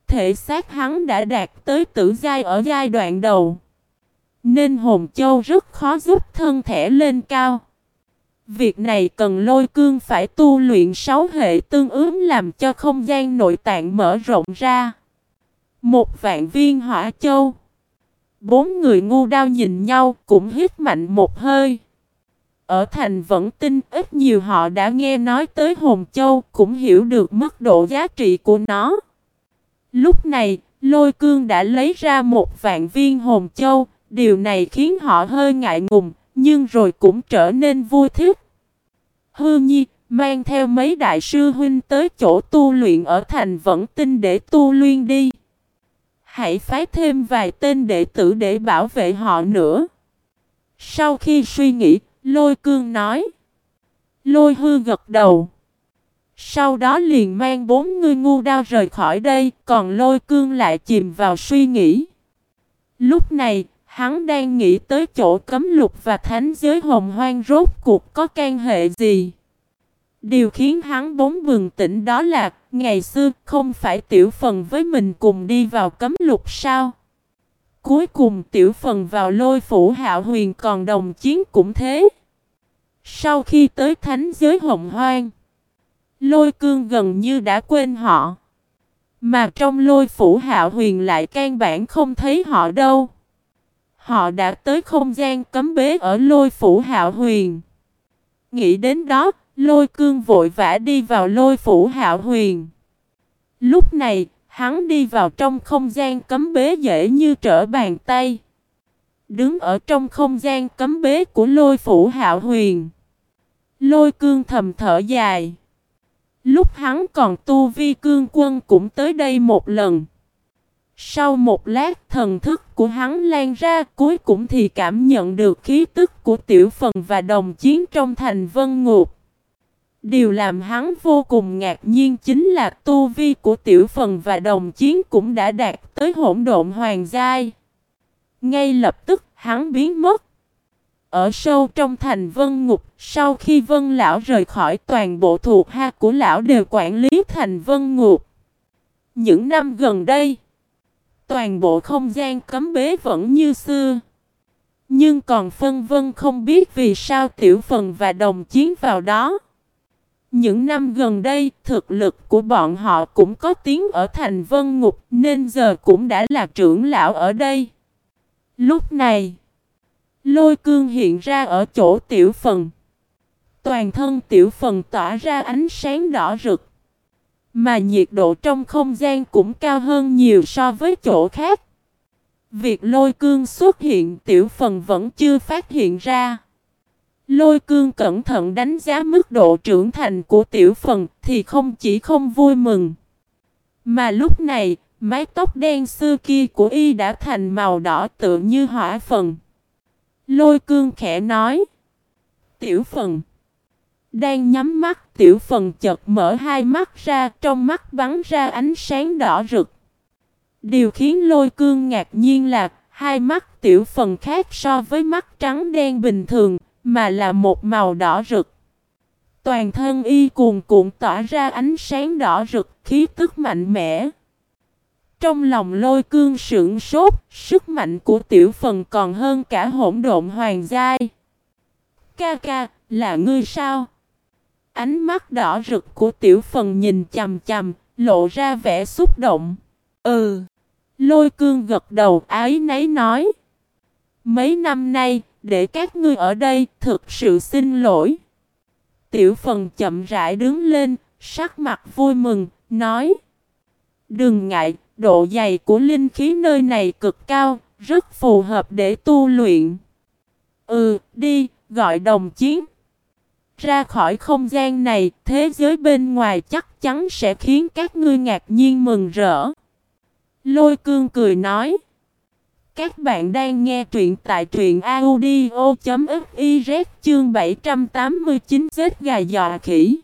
thể xác hắn đã đạt tới tử giai ở giai đoạn đầu. Nên hồn châu rất khó giúp thân thể lên cao. Việc này cần lôi cương phải tu luyện sáu hệ tương ứng làm cho không gian nội tạng mở rộng ra. Một vạn viên hỏa châu. Bốn người ngu đao nhìn nhau cũng hít mạnh một hơi. Ở thành vẫn tin ít nhiều họ đã nghe nói tới hồn châu cũng hiểu được mức độ giá trị của nó. Lúc này, lôi cương đã lấy ra một vạn viên hồn châu, điều này khiến họ hơi ngại ngùng, nhưng rồi cũng trở nên vui thích. Hư Nhi, mang theo mấy đại sư huynh tới chỗ tu luyện ở thành vẫn tinh để tu luyện đi. Hãy phái thêm vài tên đệ tử để bảo vệ họ nữa. Sau khi suy nghĩ, lôi cương nói. Lôi hư gật đầu. Sau đó liền mang bốn người ngu đao rời khỏi đây, còn lôi cương lại chìm vào suy nghĩ. Lúc này, hắn đang nghĩ tới chỗ cấm lục và thánh giới hồng hoang rốt cuộc có can hệ gì. Điều khiến hắn bốn bừng tỉnh đó là, ngày xưa không phải tiểu phần với mình cùng đi vào cấm lục sao. Cuối cùng tiểu phần vào lôi phủ hạo huyền còn đồng chiến cũng thế. Sau khi tới thánh giới hồng hoang, Lôi cương gần như đã quên họ. Mà trong lôi phủ hạo huyền lại can bản không thấy họ đâu. Họ đã tới không gian cấm bế ở lôi phủ hạo huyền. Nghĩ đến đó, lôi cương vội vã đi vào lôi phủ hạo huyền. Lúc này, hắn đi vào trong không gian cấm bế dễ như trở bàn tay. Đứng ở trong không gian cấm bế của lôi phủ hạo huyền. Lôi cương thầm thở dài. Lúc hắn còn tu vi cương quân cũng tới đây một lần. Sau một lát thần thức của hắn lan ra, cuối cùng thì cảm nhận được khí tức của tiểu phần và đồng chiến trong thành vân ngục. Điều làm hắn vô cùng ngạc nhiên chính là tu vi của tiểu phần và đồng chiến cũng đã đạt tới hỗn độn hoàng giai. Ngay lập tức, hắn biến mất. Ở sâu trong thành vân ngục, sau khi vân lão rời khỏi toàn bộ thuộc ha của lão đều quản lý thành vân ngục. Những năm gần đây, toàn bộ không gian cấm bế vẫn như xưa. Nhưng còn phân vân không biết vì sao tiểu phần và đồng chiến vào đó. Những năm gần đây, thực lực của bọn họ cũng có tiếng ở thành vân ngục nên giờ cũng đã là trưởng lão ở đây. Lúc này, Lôi cương hiện ra ở chỗ tiểu phần. Toàn thân tiểu phần tỏa ra ánh sáng đỏ rực. Mà nhiệt độ trong không gian cũng cao hơn nhiều so với chỗ khác. Việc lôi cương xuất hiện tiểu phần vẫn chưa phát hiện ra. Lôi cương cẩn thận đánh giá mức độ trưởng thành của tiểu phần thì không chỉ không vui mừng. Mà lúc này, mái tóc đen xưa kia của y đã thành màu đỏ tựa như hỏa phần. Lôi cương khẽ nói. Tiểu phần. Đang nhắm mắt tiểu phần chợt mở hai mắt ra trong mắt bắn ra ánh sáng đỏ rực. Điều khiến lôi cương ngạc nhiên là hai mắt tiểu phần khác so với mắt trắng đen bình thường, mà là một màu đỏ rực. Toàn thân y cuồn cuộn tỏa ra ánh sáng đỏ rực, khí tức mạnh mẽ. Trong lòng lôi cương sững sốt, sức mạnh của tiểu phần còn hơn cả hỗn độn hoàng giai. Ca ca, là ngươi sao? Ánh mắt đỏ rực của tiểu phần nhìn chầm chầm, lộ ra vẻ xúc động. Ừ. Lôi cương gật đầu ái nấy nói. Mấy năm nay, để các ngươi ở đây, thực sự xin lỗi. Tiểu phần chậm rãi đứng lên, sắc mặt vui mừng, nói. Đừng ngại, độ dày của linh khí nơi này cực cao, rất phù hợp để tu luyện. Ừ, đi, gọi đồng chiến. Ra khỏi không gian này, thế giới bên ngoài chắc chắn sẽ khiến các ngươi ngạc nhiên mừng rỡ. Lôi cương cười nói. Các bạn đang nghe truyện tại truyện audio.fiz chương 789 Z gà dọa khỉ.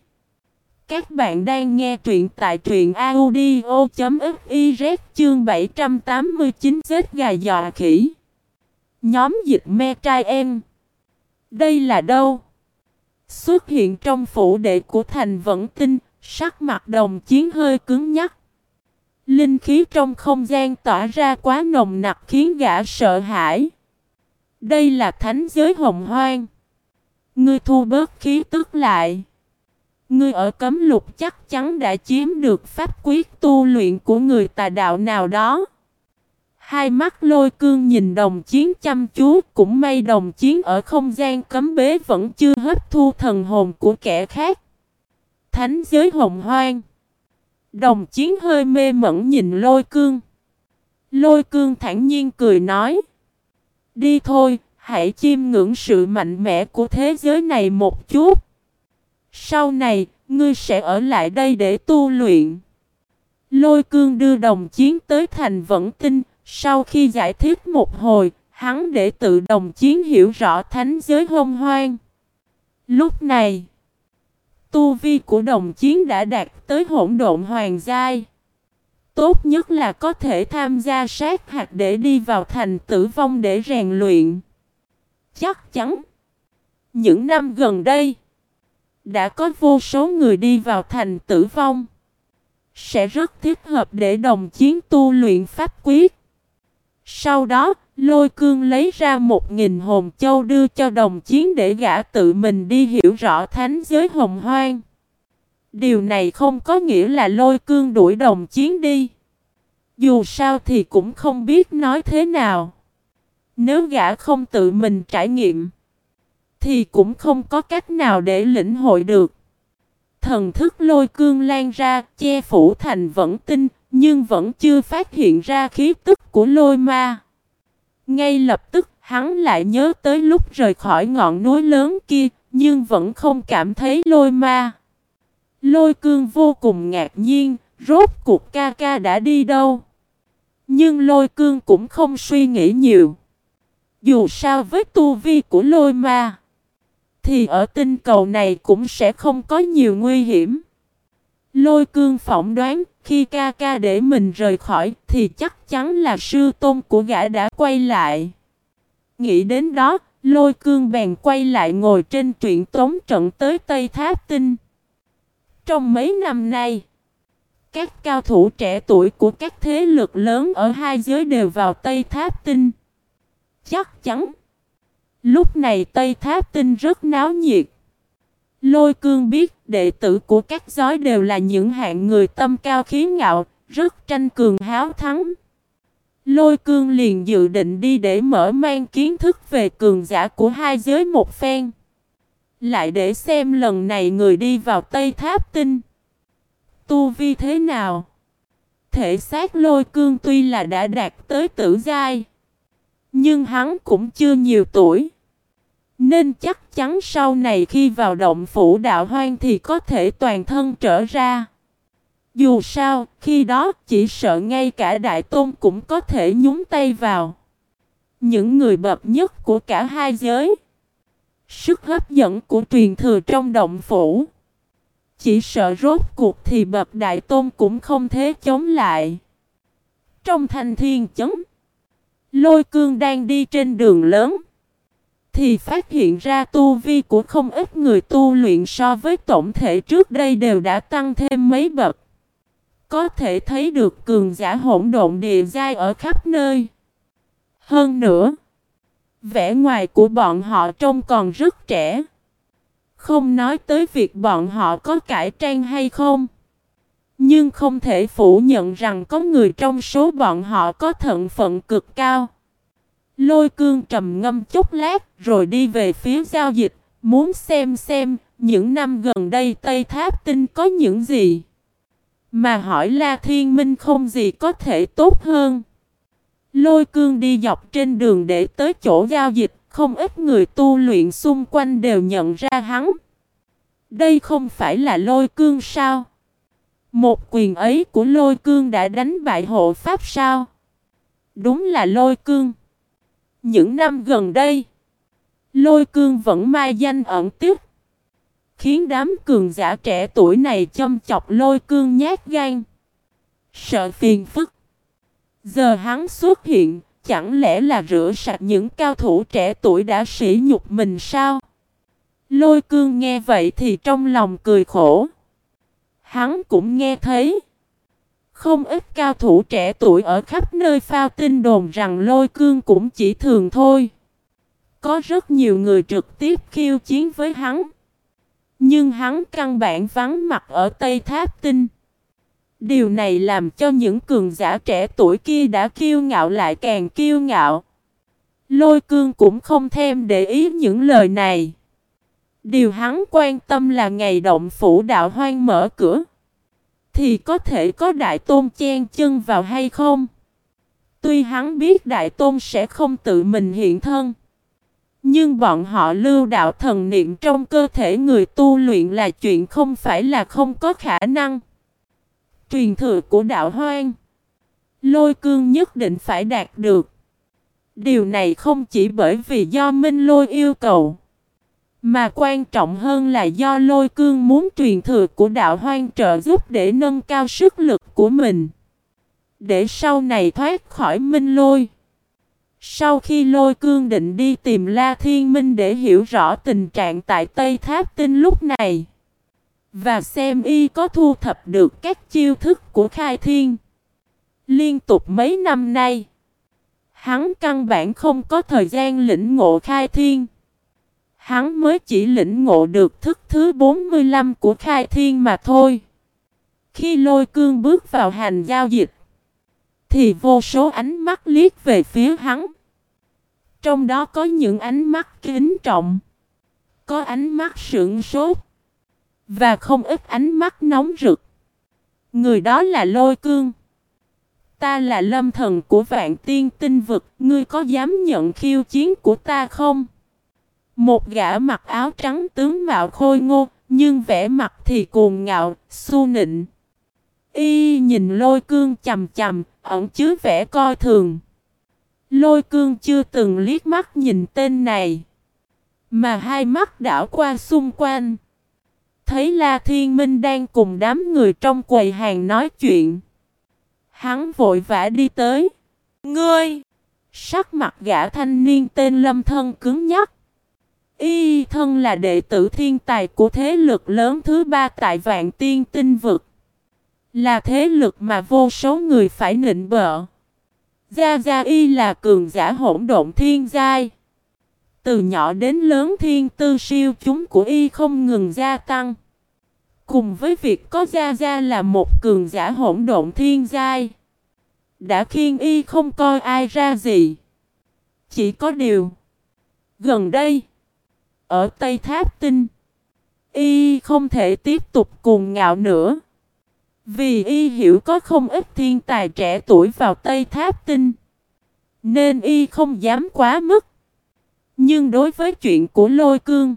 Các bạn đang nghe truyện tại truyện audio.fiz chương 789 giết gà dọa khỉ. Nhóm dịch me trai em. Đây là đâu? Xuất hiện trong phủ đệ của thành vẫn tinh, sắc mặt đồng chiến hơi cứng nhắc. Linh khí trong không gian tỏa ra quá nồng nặc khiến gã sợ hãi. Đây là thánh giới hồng hoang. Ngươi thu bớt khí tức lại. Ngươi ở cấm lục chắc chắn đã chiếm được pháp quyết tu luyện của người tà đạo nào đó. Hai mắt lôi cương nhìn đồng chiến chăm chú, cũng may đồng chiến ở không gian cấm bế vẫn chưa hấp thu thần hồn của kẻ khác. Thánh giới hồng hoang. Đồng chiến hơi mê mẩn nhìn lôi cương. Lôi cương thản nhiên cười nói. Đi thôi, hãy chiêm ngưỡng sự mạnh mẽ của thế giới này một chút. Sau này, ngươi sẽ ở lại đây để tu luyện. Lôi cương đưa đồng chiến tới thành vẫn tinh, sau khi giải thích một hồi, hắn để tự đồng chiến hiểu rõ thánh giới hông hoang. Lúc này, tu vi của đồng chiến đã đạt tới hỗn độn hoàng giai. Tốt nhất là có thể tham gia sát hạt để đi vào thành tử vong để rèn luyện. Chắc chắn, những năm gần đây, đã có vô số người đi vào thành tử vong. Sẽ rất thích hợp để đồng chiến tu luyện pháp quyết. Sau đó, lôi cương lấy ra một nghìn hồn châu đưa cho đồng chiến để gã tự mình đi hiểu rõ thánh giới hồng hoang. Điều này không có nghĩa là lôi cương đuổi đồng chiến đi. Dù sao thì cũng không biết nói thế nào. Nếu gã không tự mình trải nghiệm, thì cũng không có cách nào để lĩnh hội được. Thần thức lôi cương lan ra, che phủ thành vẫn tinh, nhưng vẫn chưa phát hiện ra khí tức của lôi ma. Ngay lập tức hắn lại nhớ tới lúc rời khỏi ngọn núi lớn kia, nhưng vẫn không cảm thấy lôi ma. Lôi cương vô cùng ngạc nhiên, rốt cuộc ca ca đã đi đâu. Nhưng lôi cương cũng không suy nghĩ nhiều. Dù sao với tu vi của lôi ma, thì ở tinh cầu này cũng sẽ không có nhiều nguy hiểm. Lôi cương phỏng đoán khi ca ca để mình rời khỏi thì chắc chắn là sư tôn của gã đã quay lại. Nghĩ đến đó, lôi cương bèn quay lại ngồi trên truyện tống trận tới Tây Tháp Tinh. Trong mấy năm nay, các cao thủ trẻ tuổi của các thế lực lớn ở hai giới đều vào Tây Tháp Tinh. Chắc chắn, lúc này Tây Tháp Tinh rất náo nhiệt. Lôi cương biết đệ tử của các giói đều là những hạng người tâm cao khí ngạo, rất tranh cường háo thắng. Lôi cương liền dự định đi để mở mang kiến thức về cường giả của hai giới một phen. Lại để xem lần này người đi vào Tây Tháp Tinh. Tu vi thế nào? Thể xác lôi cương tuy là đã đạt tới tử giai. Nhưng hắn cũng chưa nhiều tuổi. Nên chắc chắn sau này khi vào động phủ đạo hoang thì có thể toàn thân trở ra. Dù sao, khi đó chỉ sợ ngay cả đại tôn cũng có thể nhúng tay vào. Những người bậc nhất của cả hai giới. Sức hấp dẫn của truyền thừa trong động phủ. Chỉ sợ rốt cuộc thì bậc đại tôn cũng không thể chống lại. Trong thanh thiên chấn. Lôi cương đang đi trên đường lớn. Thì phát hiện ra tu vi của không ít người tu luyện so với tổng thể trước đây đều đã tăng thêm mấy bậc. Có thể thấy được cường giả hỗn độn địa giai ở khắp nơi. Hơn nữa, vẻ ngoài của bọn họ trông còn rất trẻ. Không nói tới việc bọn họ có cải trang hay không. Nhưng không thể phủ nhận rằng có người trong số bọn họ có thận phận cực cao. Lôi cương trầm ngâm chút lát rồi đi về phía giao dịch, muốn xem xem những năm gần đây Tây Tháp Tinh có những gì. Mà hỏi La Thiên Minh không gì có thể tốt hơn. Lôi cương đi dọc trên đường để tới chỗ giao dịch, không ít người tu luyện xung quanh đều nhận ra hắn. Đây không phải là lôi cương sao? Một quyền ấy của lôi cương đã đánh bại hộ pháp sao? Đúng là lôi cương. Những năm gần đây, lôi cương vẫn mai danh ẩn tiếc. Khiến đám cường giả trẻ tuổi này châm chọc lôi cương nhát gan. Sợ phiền phức. Giờ hắn xuất hiện, chẳng lẽ là rửa sạch những cao thủ trẻ tuổi đã sỉ nhục mình sao? Lôi cương nghe vậy thì trong lòng cười khổ. Hắn cũng nghe thấy. Không ít cao thủ trẻ tuổi ở khắp nơi phao tin đồn rằng lôi cương cũng chỉ thường thôi. Có rất nhiều người trực tiếp khiêu chiến với hắn. Nhưng hắn căn bản vắng mặt ở Tây Tháp Tinh. Điều này làm cho những cường giả trẻ tuổi kia đã kiêu ngạo lại càng kiêu ngạo. Lôi cương cũng không thêm để ý những lời này. Điều hắn quan tâm là ngày động phủ đạo hoang mở cửa. Thì có thể có đại tôn chen chân vào hay không? Tuy hắn biết đại tôn sẽ không tự mình hiện thân. Nhưng bọn họ lưu đạo thần niệm trong cơ thể người tu luyện là chuyện không phải là không có khả năng. Truyền thừa của đạo hoang. Lôi cương nhất định phải đạt được. Điều này không chỉ bởi vì do Minh Lôi yêu cầu. Mà quan trọng hơn là do lôi cương muốn truyền thừa của đạo hoang trợ giúp để nâng cao sức lực của mình. Để sau này thoát khỏi minh lôi. Sau khi lôi cương định đi tìm La Thiên Minh để hiểu rõ tình trạng tại Tây Tháp Tinh lúc này. Và xem y có thu thập được các chiêu thức của Khai Thiên. Liên tục mấy năm nay. Hắn căn bản không có thời gian lĩnh ngộ Khai Thiên. Hắn mới chỉ lĩnh ngộ được thức thứ 45 của khai thiên mà thôi. Khi lôi cương bước vào hành giao dịch, thì vô số ánh mắt liếc về phía hắn. Trong đó có những ánh mắt kính trọng, có ánh mắt sượng sốt, và không ít ánh mắt nóng rực. Người đó là lôi cương. Ta là lâm thần của vạn tiên tinh vực, ngươi có dám nhận khiêu chiến của ta không? Một gã mặc áo trắng tướng mạo khôi ngô, nhưng vẻ mặt thì cuồng ngạo, su nịnh. Y nhìn lôi cương chầm chầm, ẩn chứa vẻ coi thường. Lôi cương chưa từng liếc mắt nhìn tên này. Mà hai mắt đảo qua xung quanh. Thấy La Thiên Minh đang cùng đám người trong quầy hàng nói chuyện. Hắn vội vã đi tới. Ngươi! Sắc mặt gã thanh niên tên Lâm Thân cứng nhắc. Y thân là đệ tử thiên tài của thế lực lớn thứ ba tại vạn tiên tinh vực. Là thế lực mà vô số người phải nịnh bợ. Gia Gia Y là cường giả hỗn độn thiên giai. Từ nhỏ đến lớn thiên tư siêu chúng của Y không ngừng gia tăng. Cùng với việc có Gia Gia là một cường giả hỗn độn thiên giai. Đã khiến Y không coi ai ra gì. Chỉ có điều. Gần đây. Ở Tây Tháp Tinh, y không thể tiếp tục cuồng ngạo nữa. Vì y hiểu có không ít thiên tài trẻ tuổi vào Tây Tháp Tinh. Nên y không dám quá mức. Nhưng đối với chuyện của lôi cương,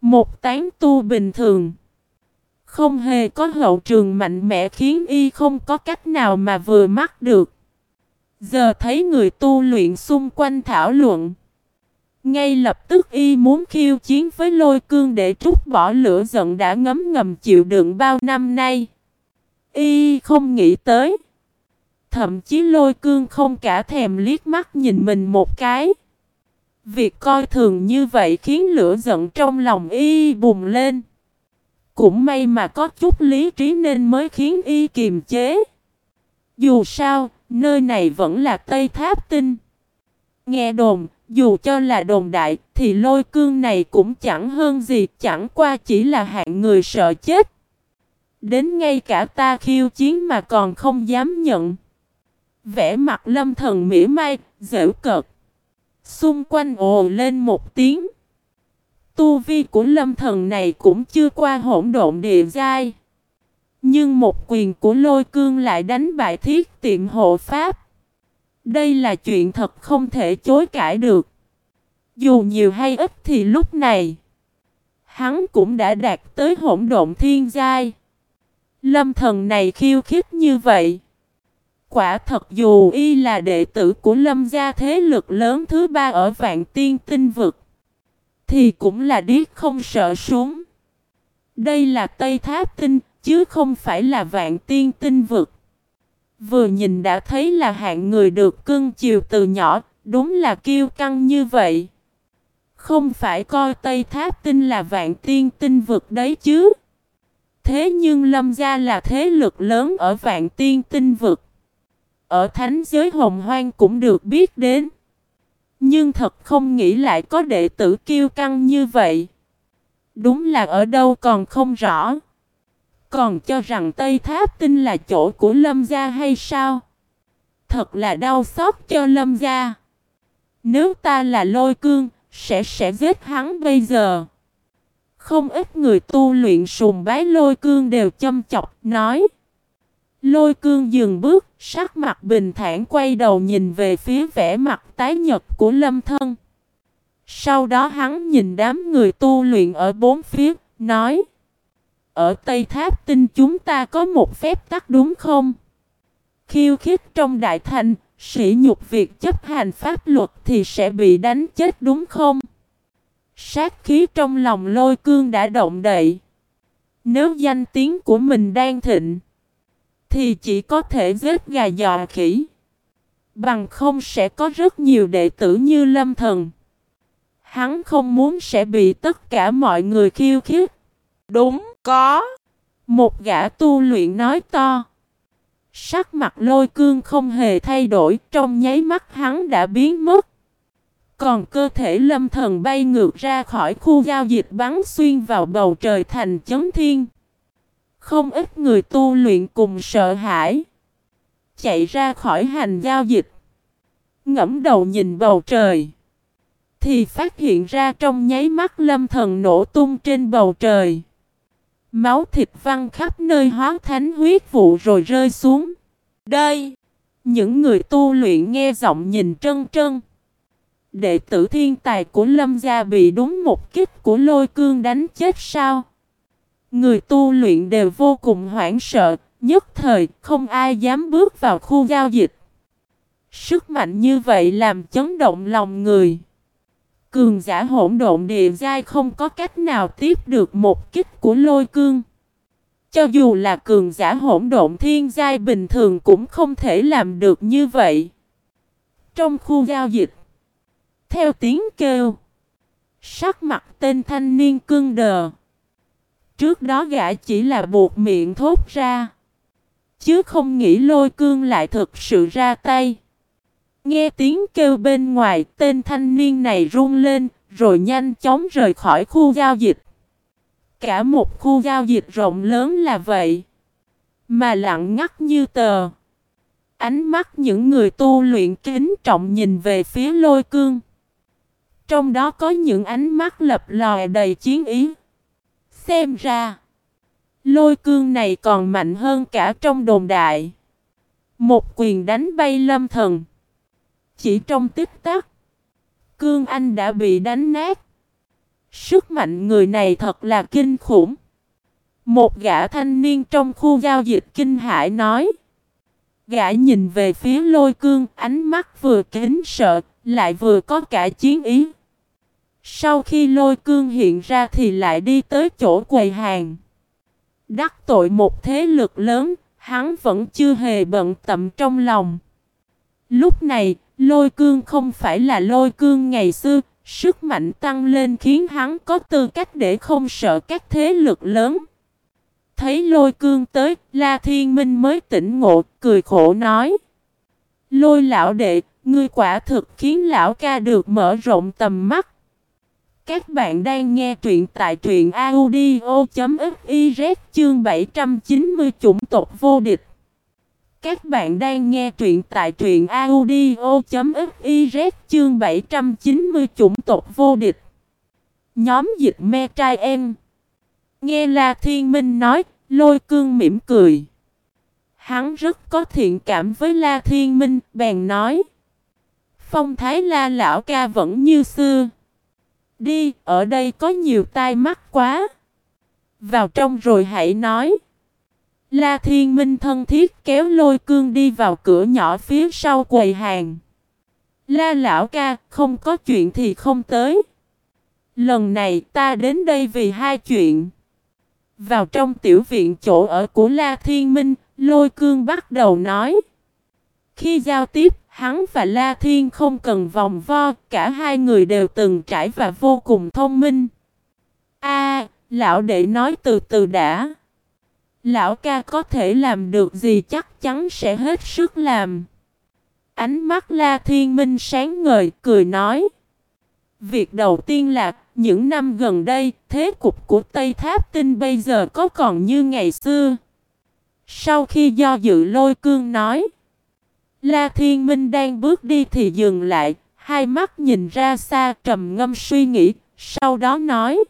một tán tu bình thường, không hề có hậu trường mạnh mẽ khiến y không có cách nào mà vừa mắt được. Giờ thấy người tu luyện xung quanh thảo luận. Ngay lập tức y muốn khiêu chiến với lôi cương để trút bỏ lửa giận đã ngấm ngầm chịu đựng bao năm nay. Y không nghĩ tới. Thậm chí lôi cương không cả thèm liếc mắt nhìn mình một cái. Việc coi thường như vậy khiến lửa giận trong lòng y bùng lên. Cũng may mà có chút lý trí nên mới khiến y kiềm chế. Dù sao, nơi này vẫn là Tây Tháp Tinh. Nghe đồn, dù cho là đồn đại, thì lôi cương này cũng chẳng hơn gì, chẳng qua chỉ là hạng người sợ chết. Đến ngay cả ta khiêu chiến mà còn không dám nhận. Vẽ mặt lâm thần mỉa mai, dễu cợt. Xung quanh ồ lên một tiếng. Tu vi của lâm thần này cũng chưa qua hỗn độn địa giai. Nhưng một quyền của lôi cương lại đánh bại thiết tiệm hộ pháp. Đây là chuyện thật không thể chối cãi được. Dù nhiều hay ít thì lúc này, hắn cũng đã đạt tới hỗn độn thiên giai. Lâm thần này khiêu khích như vậy. Quả thật dù y là đệ tử của lâm gia thế lực lớn thứ ba ở vạn tiên tinh vực. Thì cũng là điếc không sợ súng. Đây là Tây Tháp Tinh, chứ không phải là vạn tiên tinh vực. Vừa nhìn đã thấy là hạng người được cưng chiều từ nhỏ, đúng là kiêu căng như vậy. Không phải coi Tây Tháp Tinh là vạn tiên tinh vực đấy chứ. Thế nhưng Lâm Gia là thế lực lớn ở vạn tiên tinh vực. Ở thánh giới hồng hoang cũng được biết đến. Nhưng thật không nghĩ lại có đệ tử kiêu căng như vậy. Đúng là ở đâu còn không rõ. Còn cho rằng Tây Tháp Tinh là chỗ của Lâm Gia hay sao? Thật là đau xót cho Lâm Gia. Nếu ta là lôi cương, sẽ sẽ giết hắn bây giờ. Không ít người tu luyện sùng bái lôi cương đều châm chọc, nói. Lôi cương dừng bước, sắc mặt bình thản quay đầu nhìn về phía vẻ mặt tái nhật của lâm thân. Sau đó hắn nhìn đám người tu luyện ở bốn phía, nói. Ở Tây Tháp Tinh chúng ta có một phép tắc đúng không? Khiêu khích trong đại thành, sĩ nhục việc chấp hành pháp luật thì sẽ bị đánh chết đúng không? Sát khí trong lòng lôi cương đã động đậy. Nếu danh tiếng của mình đang thịnh, thì chỉ có thể giết gà dọa khỉ. Bằng không sẽ có rất nhiều đệ tử như lâm thần. Hắn không muốn sẽ bị tất cả mọi người khiêu khích. Đúng, có. Một gã tu luyện nói to. Sắc mặt lôi cương không hề thay đổi, trong nháy mắt hắn đã biến mất. Còn cơ thể lâm thần bay ngược ra khỏi khu giao dịch bắn xuyên vào bầu trời thành chấn thiên. Không ít người tu luyện cùng sợ hãi. Chạy ra khỏi hành giao dịch. Ngẫm đầu nhìn bầu trời. Thì phát hiện ra trong nháy mắt lâm thần nổ tung trên bầu trời. Máu thịt văng khắp nơi hóa thánh huyết vụ rồi rơi xuống. Đây! Những người tu luyện nghe giọng nhìn trân trân. Đệ tử thiên tài của Lâm Gia bị đúng một kích của lôi cương đánh chết sao? Người tu luyện đều vô cùng hoảng sợ, nhất thời không ai dám bước vào khu giao dịch. Sức mạnh như vậy làm chấn động lòng người. Cường giả hỗn độn địa giai không có cách nào tiếp được một kích của lôi cương. Cho dù là cường giả hỗn độn thiên giai bình thường cũng không thể làm được như vậy. Trong khu giao dịch, theo tiếng kêu, sắc mặt tên thanh niên cương đờ. Trước đó gã chỉ là buộc miệng thốt ra. Chứ không nghĩ lôi cương lại thực sự ra tay. Nghe tiếng kêu bên ngoài, tên thanh niên này run lên, rồi nhanh chóng rời khỏi khu giao dịch. Cả một khu giao dịch rộng lớn là vậy. Mà lặng ngắt như tờ. Ánh mắt những người tu luyện kính trọng nhìn về phía lôi cương. Trong đó có những ánh mắt lập lòe đầy chiến ý. Xem ra, lôi cương này còn mạnh hơn cả trong đồn đại. Một quyền đánh bay lâm thần. Chỉ trong tích tắc, cương anh đã bị đánh nát. Sức mạnh người này thật là kinh khủng. Một gã thanh niên trong khu giao dịch kinh hải nói. Gã nhìn về phía lôi cương, ánh mắt vừa kính sợ, lại vừa có cả chiến ý. Sau khi lôi cương hiện ra thì lại đi tới chỗ quầy hàng. Đắc tội một thế lực lớn, hắn vẫn chưa hề bận tâm trong lòng. Lúc này, lôi cương không phải là lôi cương ngày xưa, sức mạnh tăng lên khiến hắn có tư cách để không sợ các thế lực lớn. Thấy lôi cương tới, La Thiên Minh mới tỉnh ngộ, cười khổ nói. Lôi lão đệ, ngươi quả thực khiến lão ca được mở rộng tầm mắt. Các bạn đang nghe truyện tại truyện audio.fiz chương 790 chủng tộc vô địch. Các bạn đang nghe truyện tại truyện audio.fiz chương 790 chủng tộc vô địch. Nhóm dịch me trai em. Nghe La Thiên Minh nói, lôi cương mỉm cười. Hắn rất có thiện cảm với La Thiên Minh, bèn nói. Phong thái La lão ca vẫn như xưa. Đi, ở đây có nhiều tai mắt quá. Vào trong rồi hãy nói. La Thiên Minh thân thiết kéo lôi cương đi vào cửa nhỏ phía sau quầy hàng. La lão ca, không có chuyện thì không tới. Lần này ta đến đây vì hai chuyện. Vào trong tiểu viện chỗ ở của La Thiên Minh, lôi cương bắt đầu nói. Khi giao tiếp, hắn và La Thiên không cần vòng vo, cả hai người đều từng trải và vô cùng thông minh. A, lão đệ nói từ từ đã. Lão ca có thể làm được gì chắc chắn sẽ hết sức làm. Ánh mắt La Thiên Minh sáng ngời, cười nói. Việc đầu tiên là, những năm gần đây, thế cục của Tây Tháp Tinh bây giờ có còn như ngày xưa. Sau khi do dự lôi cương nói, La Thiên Minh đang bước đi thì dừng lại, hai mắt nhìn ra xa trầm ngâm suy nghĩ, sau đó nói.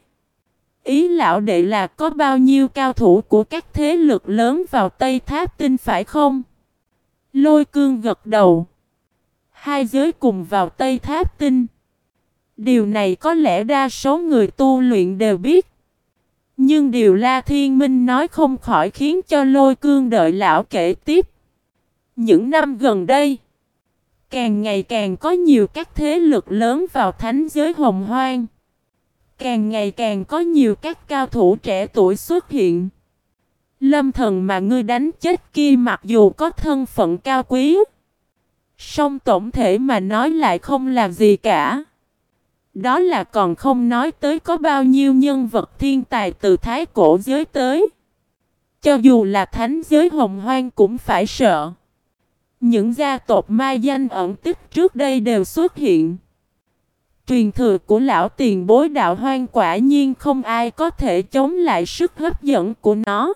Ý lão đệ là có bao nhiêu cao thủ của các thế lực lớn vào Tây Tháp Tinh phải không? Lôi cương gật đầu. Hai giới cùng vào Tây Tháp Tinh. Điều này có lẽ đa số người tu luyện đều biết. Nhưng điều La Thiên Minh nói không khỏi khiến cho lôi cương đợi lão kể tiếp. Những năm gần đây, càng ngày càng có nhiều các thế lực lớn vào thánh giới hồng hoang. Càng ngày càng có nhiều các cao thủ trẻ tuổi xuất hiện. Lâm thần mà ngươi đánh chết kia mặc dù có thân phận cao quý. song tổng thể mà nói lại không làm gì cả. Đó là còn không nói tới có bao nhiêu nhân vật thiên tài từ thái cổ giới tới. Cho dù là thánh giới hồng hoang cũng phải sợ. Những gia tộc mai danh ẩn tích trước đây đều xuất hiện. Truyền thừa của lão tiền bối đạo hoang quả nhiên không ai có thể chống lại sức hấp dẫn của nó.